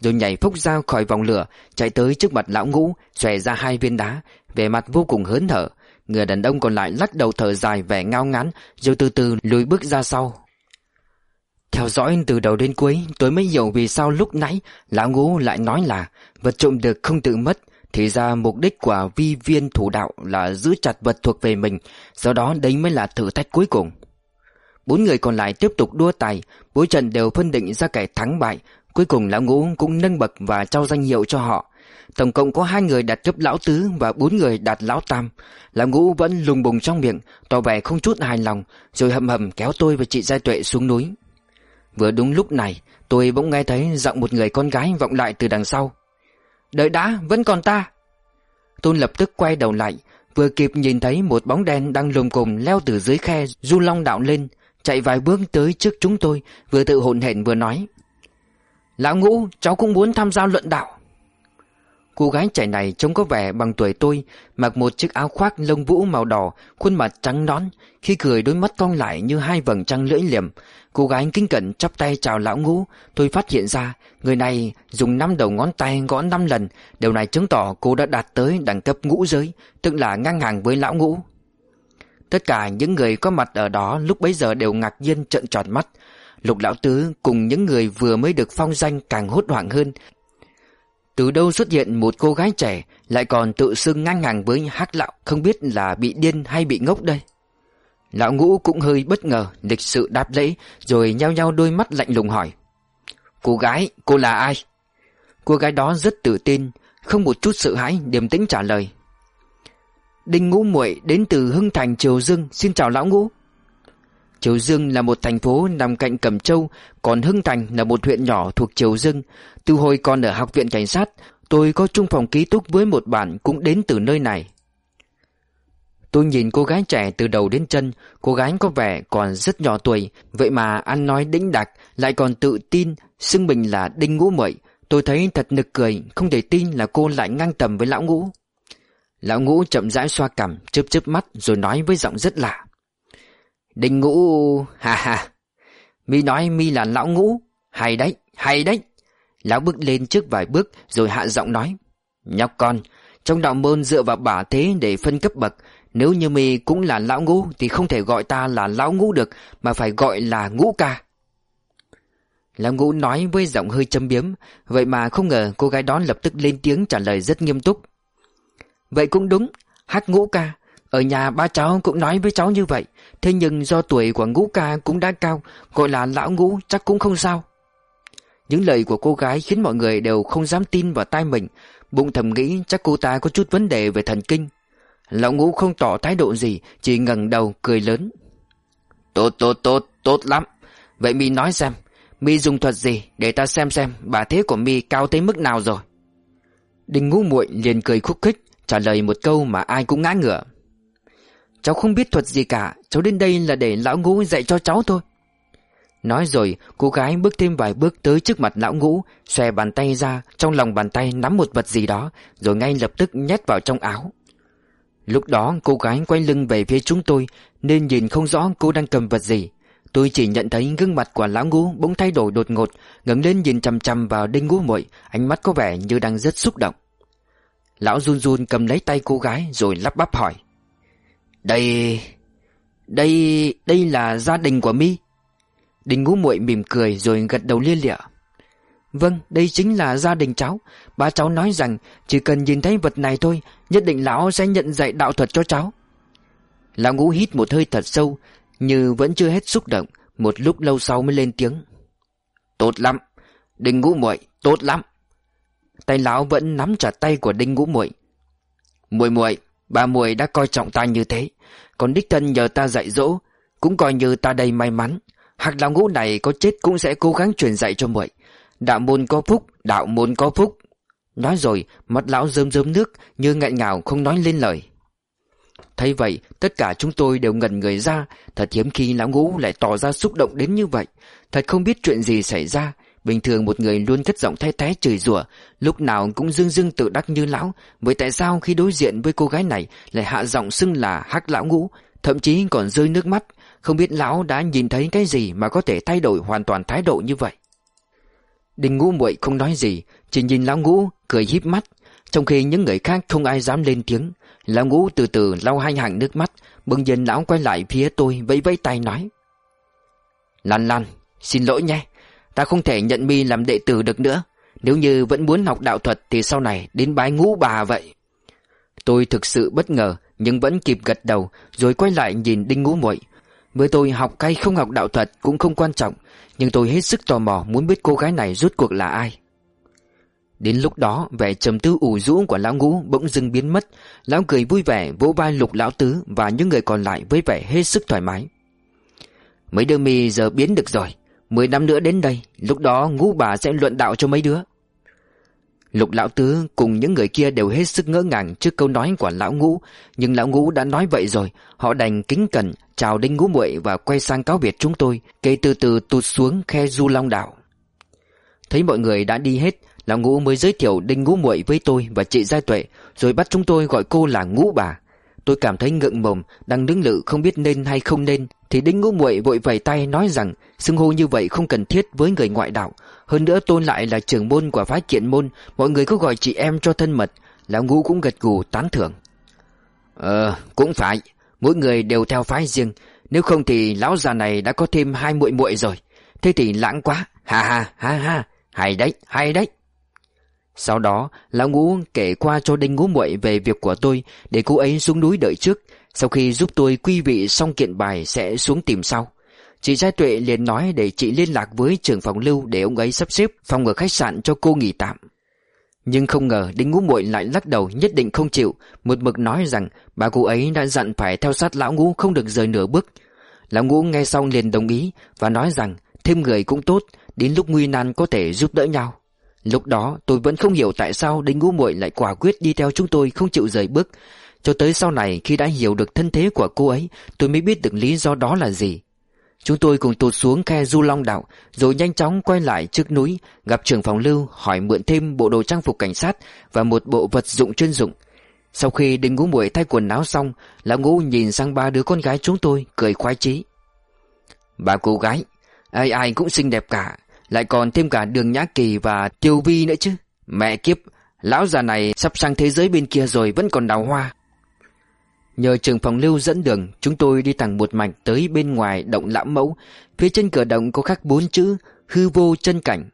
Speaker 1: Rồi nhảy phúc ra khỏi vòng lửa, Chạy tới trước mặt lão ngũ, Xòe ra hai viên đá Về mặt vô cùng hớn hở. Người đàn ông còn lại lắc đầu thở dài vẻ ngao ngán, Rồi từ từ lùi bước ra sau. Theo dõi từ đầu đến cuối, Tôi mới hiểu vì sao lúc nãy Lão ngũ lại nói là Vật trộm được không tự mất, Thì ra mục đích của vi viên thủ đạo Là giữ chặt vật thuộc về mình, Do đó đấy mới là thử thách cuối cùng. Bốn người còn lại tiếp tục đua tài Mỗi trận đều phân định ra kẻ thắng bại. Cuối cùng lão ngũ cũng nâng bậc và trao danh hiệu cho họ. Tổng cộng có hai người đạt cấp lão tứ Và bốn người đạt lão tam. Lão ngũ vẫn lùng bùng trong miệng Tỏ vẻ không chút hài lòng Rồi hầm hầm kéo tôi và chị Giai Tuệ xuống núi. Vừa đúng lúc này Tôi bỗng nghe thấy giọng một người con gái vọng lại từ đằng sau. Đợi đã, vẫn còn ta. Tôi lập tức quay đầu lại Vừa kịp nhìn thấy một bóng đen đang lùm cùm leo từ dưới khe Du long đạo lên. Chạy vài bước tới trước chúng tôi, Vừa tự hồn hển vừa nói. Lão ngũ, cháu cũng muốn tham gia luận đạo. Cô gái trẻ này trông có vẻ bằng tuổi tôi, Mặc một chiếc áo khoác lông vũ màu đỏ, Khuôn mặt trắng nón Khi cười đôi mắt cong lại như hai vầng trăng lưỡi liềm. Cô gái kính cẩn chắp tay chào lão ngũ, Tôi phát hiện ra, Người này dùng năm đầu ngón tay gõ năm lần Điều này chứng tỏ cô đã đạt tới đẳng cấp ngũ giới, Tức là ngang hàng với lão ngũ. Tất cả những người có mặt ở đó lúc bấy giờ đều ngạc nhiên trợn tròn mắt. Lục lão tứ cùng những người vừa mới được phong danh càng hốt hoảng hơn. Từ đâu xuất hiện một cô gái trẻ lại còn tự xưng ngang hàng với hắc lão không biết là bị điên hay bị ngốc đây. Lão ngũ cũng hơi bất ngờ, lịch sự đáp lễ rồi nhao nhao đôi mắt lạnh lùng hỏi. Cô gái, cô là ai? Cô gái đó rất tự tin, không một chút sợ hãi, điềm tĩnh trả lời. Đinh Ngũ Muội đến từ Hưng Thành Triều Dương, xin chào lão Ngũ. Triều Dương là một thành phố nằm cạnh Cẩm Châu, còn Hưng Thành là một huyện nhỏ thuộc Triều Dương. Từ hồi còn ở học viện cảnh sát, tôi có chung phòng ký túc với một bạn cũng đến từ nơi này. Tôi nhìn cô gái trẻ từ đầu đến chân, cô gái có vẻ còn rất nhỏ tuổi, vậy mà ăn nói đĩnh đạc, lại còn tự tin, xưng mình là Đinh Ngũ Muội. Tôi thấy thật nực cười, không thể tin là cô lại ngang tầm với lão ngũ. Lão ngũ chậm rãi xoa cằm, chớp chớp mắt, rồi nói với giọng rất lạ. Đinh ngũ, ha ha, Mi nói mi là lão ngũ, Hay đấy hay đấy. Lão bước lên trước vài bước, rồi hạ giọng nói, Nhóc con, Trong đạo môn dựa vào bả thế để phân cấp bậc, Nếu như mi cũng là lão ngũ Thì không thể gọi ta là lão ngũ được, Mà phải gọi là ngũ ca. Lão ngũ nói với giọng hơi châm biếm, Vậy mà không ngờ cô gái đó lập tức lên tiếng trả lời rất nghiêm túc. Vậy cũng đúng Hát ngũ ca. Ở nhà ba cháu cũng nói với cháu như vậy. Thế nhưng do tuổi của ngũ ca cũng đã cao Gọi là lão ngũ chắc cũng không sao. Những lời của cô gái khiến mọi người đều không dám tin vào tai mình. Bụng thầm nghĩ chắc cô ta có chút vấn đề về thần kinh. Lão ngũ không tỏ thái độ gì Chỉ ngẩng đầu cười lớn. Tốt tốt tốt tốt lắm. Vậy mi nói xem mi dùng thuật gì để ta xem xem bà thế của mi cao tới mức nào rồi? Đinh ngũ muội liền cười khúc khích Trả lời một câu mà ai cũng ngã ngửa. Cháu không biết thuật gì cả, Cháu đến đây là để lão ngũ dạy cho cháu thôi. Nói rồi, cô gái bước thêm vài bước tới trước mặt lão ngũ, Xòe bàn tay ra, Trong lòng bàn tay nắm một vật gì đó, Rồi ngay lập tức nhét vào trong áo. Lúc đó, cô gái quay lưng về phía chúng tôi, Nên nhìn không rõ cô đang cầm vật gì. Tôi chỉ nhận thấy gương mặt của lão ngũ bỗng thay đổi đột ngột, ngẩng lên nhìn chằm chằm vào đinh ngũ muội, Ánh mắt có vẻ như đang rất xúc động. Lão run run cầm lấy tay cô gái rồi lắp bắp hỏi. Đây... Đây... đây là gia đình của mi. Đình ngũ muội mỉm cười rồi gật đầu lia lịa. Vâng, đây chính là gia đình cháu. Ba cháu nói rằng chỉ cần nhìn thấy vật này thôi Nhất định lão sẽ nhận dạy đạo thuật cho cháu. Lão ngũ hít một hơi thật sâu Như vẫn chưa hết xúc động Một lúc lâu sau mới lên tiếng. Tốt lắm. Đình ngũ muội tốt lắm. Tay lão vẫn nắm chặt tay của đinh ngũ muội. Muội muội, Bà muội đã coi trọng ta như thế. Còn đích thân nhờ ta dạy dỗ, Cũng coi như ta đầy may mắn. Hạc lão ngũ này có chết cũng sẽ cố gắng truyền dạy cho muội. Đạo môn có phúc, Đạo môn có phúc. Nói rồi mắt lão rơm rớm nước Như ngại ngào không nói lên lời. Thấy vậy, tất cả chúng tôi đều ngẩn người ra. Thật hiếm khi lão ngũ lại tỏ ra xúc động đến như vậy. Thật không biết chuyện gì xảy ra. Bình thường một người luôn cất giọng thay thế chửi rủa, Lúc nào cũng dương dương tự đắc như lão. Vậy tại sao khi đối diện với cô gái này Lại hạ giọng xưng là hắc lão ngũ, Thậm chí còn rơi nước mắt? Không biết lão đã nhìn thấy cái gì Mà có thể thay đổi hoàn toàn thái độ như vậy? Đình ngũ muội không nói gì, Chỉ nhìn lão ngũ, cười híp mắt. Trong khi những người khác không ai dám lên tiếng, Lão ngũ từ từ lau hai hàng nước mắt Bưng dần lão quay lại phía tôi vẫy vẫy tay nói, Lan Lan, Xin lỗi nhé Ta không thể nhận mi làm đệ tử được nữa. Nếu như vẫn muốn học đạo thuật Thì sau này đến bái ngũ bà vậy. Tôi thực sự bất ngờ, Nhưng vẫn kịp gật đầu, Rồi quay lại nhìn đinh ngũ muội. Với tôi học hay không học đạo thuật cũng không quan trọng, Nhưng tôi hết sức tò mò Muốn biết cô gái này rốt cuộc là ai. Đến lúc đó, vẻ trầm tư ủ rũ của lão ngũ bỗng dưng biến mất. Lão cười vui vẻ, vỗ vai lục lão tứ Và những người còn lại với vẻ hết sức thoải mái. Mấy đứa mi giờ biến được rồi. Mười năm nữa đến đây, Lúc đó ngũ bà sẽ luận đạo cho mấy đứa. Lục lão tứ cùng những người kia đều hết sức ngỡ ngàng trước câu nói của lão ngũ, Nhưng lão ngũ đã nói vậy rồi, Họ đành kính cẩn chào đinh ngũ muội và quay sang cáo biệt chúng tôi Cây từ từ tụt xuống khe du long đảo. Thấy mọi người đã đi hết, Lão ngũ mới giới thiệu đinh ngũ muội với tôi và chị Giai Tuệ, Rồi bắt chúng tôi gọi cô là ngũ bà. Tôi cảm thấy ngượng mồm, Đang đứng lự không biết nên hay không nên. Thì đinh ngũ muội vội vẩy tay nói rằng xưng hô như vậy không cần thiết với người ngoại đạo. Hơn nữa tôn lại là trưởng môn của phái kiện môn Mọi người cứ gọi chị em cho thân mật. Lão ngũ cũng gật gù tán thưởng. Ờ cũng phải. Mỗi người đều theo phái riêng. Nếu không thì lão già này đã có thêm hai muội muội rồi. Thế thì lãng quá. Ha ha ha ha. Hay đấy hay đấy. Sau đó, lão ngũ kể qua cho đinh ngũ muội về việc của tôi để cô ấy xuống núi đợi trước. Sau khi giúp tôi quy vị xong kiện bài sẽ xuống tìm sau. Chị Giai Tuệ liền nói để chị liên lạc với trưởng phòng lưu để ông ấy sắp xếp phòng ở khách sạn cho cô nghỉ tạm. Nhưng không ngờ Đinh Ngũ Muội lại lắc đầu nhất định không chịu, một mực nói rằng bà cô ấy đã dặn phải theo sát lão Ngũ không được rời nửa bước. Lão Ngũ nghe xong liền đồng ý và nói rằng thêm người cũng tốt, đến lúc nguy nan có thể giúp đỡ nhau. Lúc đó tôi vẫn không hiểu tại sao Đinh Ngũ Muội lại quả quyết đi theo chúng tôi không chịu rời bước. Cho tới sau này khi đã hiểu được thân thế của cô ấy, tôi mới biết được lý do đó là gì. Chúng tôi cùng tụt xuống khe du long đạo, rồi nhanh chóng quay lại trước núi, gặp trưởng phòng lưu hỏi mượn thêm bộ đồ trang phục cảnh sát và một bộ vật dụng chuyên dụng. Sau khi định ngũ muội thay quần áo xong Lão ngũ nhìn sang ba đứa con gái chúng tôi Cười khoái chí Ba cô gái Ai ai cũng xinh đẹp cả Lại còn thêm cả đường Nhã Kỳ và Tiêu Vi nữa chứ Mẹ kiếp Lão già này sắp sang thế giới bên kia rồi Vẫn còn đào hoa Nhờ trường phòng lưu dẫn đường Chúng tôi đi thẳng một mạch tới bên ngoài động lãm mẫu. Phía trên cửa động có khắc bốn chữ Hư vô chân cảnh.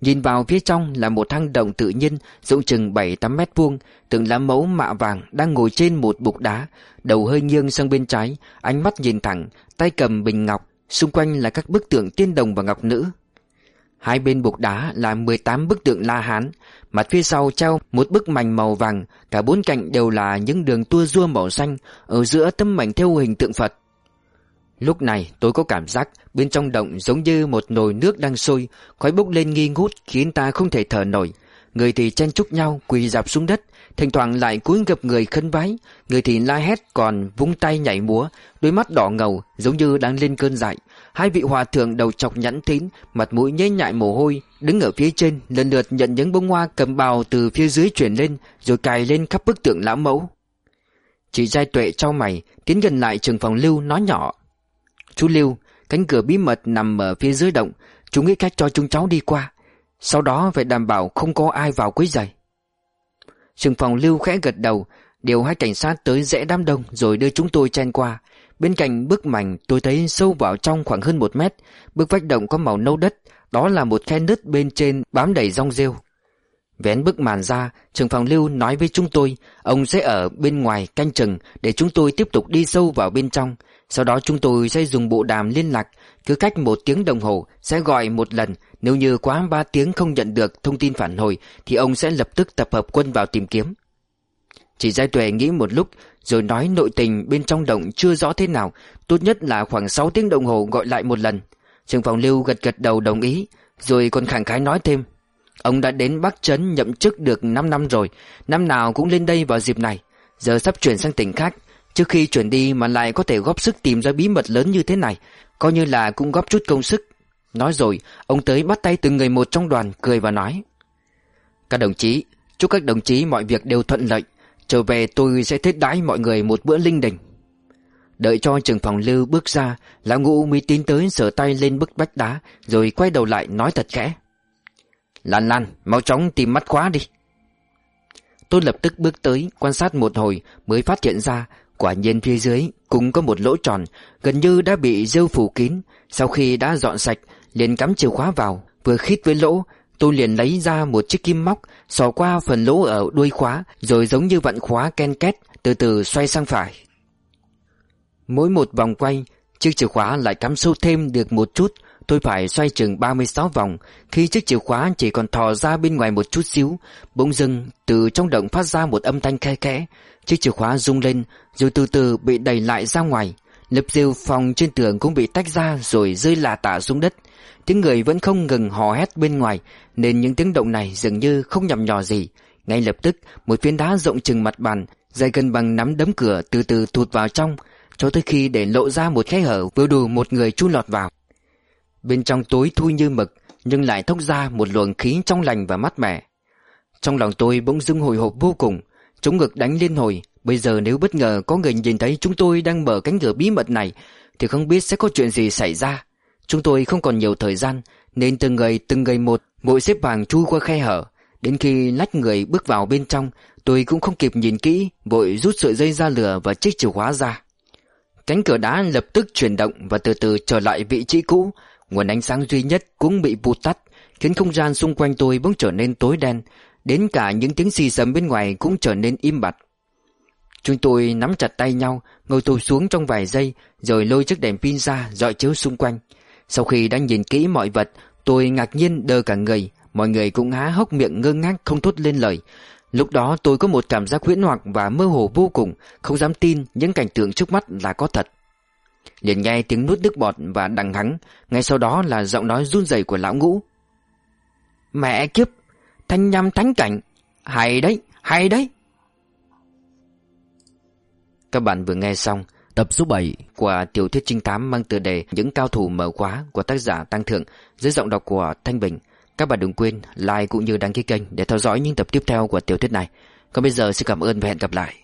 Speaker 1: Nhìn vào phía trong là một hang động tự nhiên rộng chừng 7-8 mét vuông, từng lá mẫu mạ vàng đang ngồi trên một bục đá, đầu hơi nghiêng sang bên trái, ánh mắt nhìn thẳng, tay cầm bình ngọc, xung quanh là các bức tượng tiên đồng và ngọc nữ. Hai bên bục đá là 18 bức tượng La Hán, mặt phía sau treo một bức mảnh màu vàng, cả bốn cạnh đều là những đường tua rua màu xanh, ở giữa tấm mảnh theo hình tượng Phật. Lúc này tôi có cảm giác bên trong động giống như một nồi nước đang sôi, khói bốc lên nghi ngút khiến ta không thể thở nổi. Người thì chen chúc nhau quỳ dạp xuống đất, thỉnh thoảng lại cúi gập người khấn vái, người thì la hét còn vung tay nhảy múa, đôi mắt đỏ ngầu giống như đang lên cơn dại. Hai vị hòa thượng đầu chọc nhẵn tín, mặt mũi nhếch nhại mồ hôi, đứng ở phía trên lần lượt nhận những bông hoa cầm bào từ phía dưới chuyển lên, rồi cài lên khắp bức tượng lão mẫu. Chị giai tuệ trao mày, tiến gần lại trường phòng lưu nói nhỏ. Chú Lưu, cánh cửa bí mật nằm ở phía dưới động, chú nghĩ cách cho chúng cháu đi qua. Sau đó phải đảm bảo không có ai vào quấy giày. Trường phòng Lưu khẽ gật đầu, điều hai cảnh sát tới rẽ đám đông rồi đưa chúng tôi chen qua. Bên cạnh bức mảnh tôi thấy sâu vào trong khoảng hơn một mét, bức vách động có màu nâu đất, đó là một khe nứt bên trên bám đầy rong rêu. Vén bức màn ra, trường phòng lưu nói với chúng tôi, ông sẽ ở bên ngoài canh chừng để chúng tôi tiếp tục đi sâu vào bên trong. Sau đó chúng tôi sẽ dùng bộ đàm liên lạc, cứ cách một tiếng đồng hồ sẽ gọi một lần. Nếu như quá ba tiếng không nhận được thông tin phản hồi thì ông sẽ lập tức tập hợp quân vào tìm kiếm. Chỉ Giai Tuệ nghĩ một lúc rồi nói nội tình bên trong động chưa rõ thế nào, tốt nhất là khoảng 6 tiếng đồng hồ gọi lại một lần. Trường phòng lưu gật gật đầu đồng ý, rồi còn khẳng khái nói thêm. Ông đã đến Bắc Trấn nhậm chức được 5 năm rồi, năm nào cũng lên đây vào dịp này. Giờ sắp chuyển sang tỉnh khác, Trước khi chuyển đi mà lại có thể góp sức tìm ra bí mật lớn như thế này Coi như là cũng góp chút công sức Nói rồi Ông tới bắt tay từng người một trong đoàn Cười và nói Các đồng chí Chúc các đồng chí mọi việc đều thuận lợi Trở về tôi sẽ thiết đãi mọi người một bữa linh đình. Đợi cho trường phòng lưu bước ra, Lão ngũ mới tiến tới sờ tay lên bức bách đá, Rồi quay đầu lại nói thật khẽ. Lan Lan, mau chóng tìm mắt khóa đi. Tôi lập tức bước tới, quan sát một hồi mới phát hiện ra, Quả nhiên phía dưới cũng có một lỗ tròn, Gần như đã bị rêu phủ kín. Sau khi đã dọn sạch, liền cắm chìa khóa vào, Vừa khít với lỗ Tôi liền lấy ra một chiếc kim móc Xò qua phần lỗ ở đuôi khóa, Rồi giống như vặn khóa ken két, Từ từ xoay sang phải. Mỗi một vòng quay, Chiếc chìa khóa lại cắm sâu thêm được một chút. Tôi phải xoay chừng 36 vòng. Khi chiếc chìa khóa chỉ còn thò ra bên ngoài một chút xíu, Bỗng dưng, từ trong động phát ra một âm thanh khe khẽ. Chiếc chìa khóa rung lên, Rồi từ từ bị đẩy lại ra ngoài. Lớp rêu phòng trên tường cũng bị tách ra Rồi rơi lả tả xuống đất. Tiếng người vẫn không ngừng hò hét bên ngoài, Nên những tiếng động này dường như không nhầm nhò gì. Ngay lập tức, Một phiến đá rộng chừng mặt bàn, Dài gần bằng nắm đấm cửa từ từ thụt vào trong, Cho tới khi để lộ ra một khe hở Vừa đủ một người chui lọt vào. Bên trong tối thui như mực, Nhưng lại thốc ra một luồng khí trong lành và mát mẻ. Trong lòng tôi bỗng dưng hồi hộp vô cùng, Chống ngực đánh liên hồi Bây giờ nếu bất ngờ có người nhìn thấy chúng tôi đang mở cánh cửa bí mật này, Thì không biết sẽ có chuyện gì xảy ra. Chúng tôi không còn nhiều thời gian, Nên từng người từng người một, mỗi xếp hàng chui qua khe hở. Đến khi lách người bước vào bên trong, Tôi cũng không kịp nhìn kỹ, Vội rút sợi dây ra lửa và chiếc chìa khóa ra. Cánh cửa đá lập tức chuyển động Và từ từ trở lại vị trí cũ. Nguồn ánh sáng duy nhất cũng bị vụt tắt, Khiến không gian xung quanh tôi bỗng trở nên tối đen. Đến cả những tiếng xì xầm bên ngoài cũng trở nên im bặt. Chúng tôi nắm chặt tay nhau Ngồi tù xuống trong vài giây Rồi lôi chiếc đèn pin ra dọi chiếu xung quanh. Sau khi đã nhìn kỹ mọi vật Tôi ngạc nhiên đơ cả người. Mọi người cũng há hốc miệng ngơ ngác không thốt lên lời. Lúc đó tôi có một cảm giác huyễn hoặc và mơ hồ vô cùng Không dám tin những cảnh tượng trước mắt là có thật. Liền nghe tiếng nuốt nước bọt và đằng hắng Ngay sau đó là giọng nói run rẩy của lão ngũ. Mẹ kiếp Thanh nhâm thánh cảnh. Hay đấy, hay đấy. Các bạn vừa nghe xong Tập số 7 của tiểu thuyết trinh thám mang tựa đề Những cao thủ mở khóa của tác giả Tăng Thượng dưới giọng đọc của Thanh Bình. Các bạn đừng quên like cũng như đăng ký kênh để theo dõi những tập tiếp theo của tiểu thuyết này. Còn bây giờ xin cảm ơn và hẹn gặp lại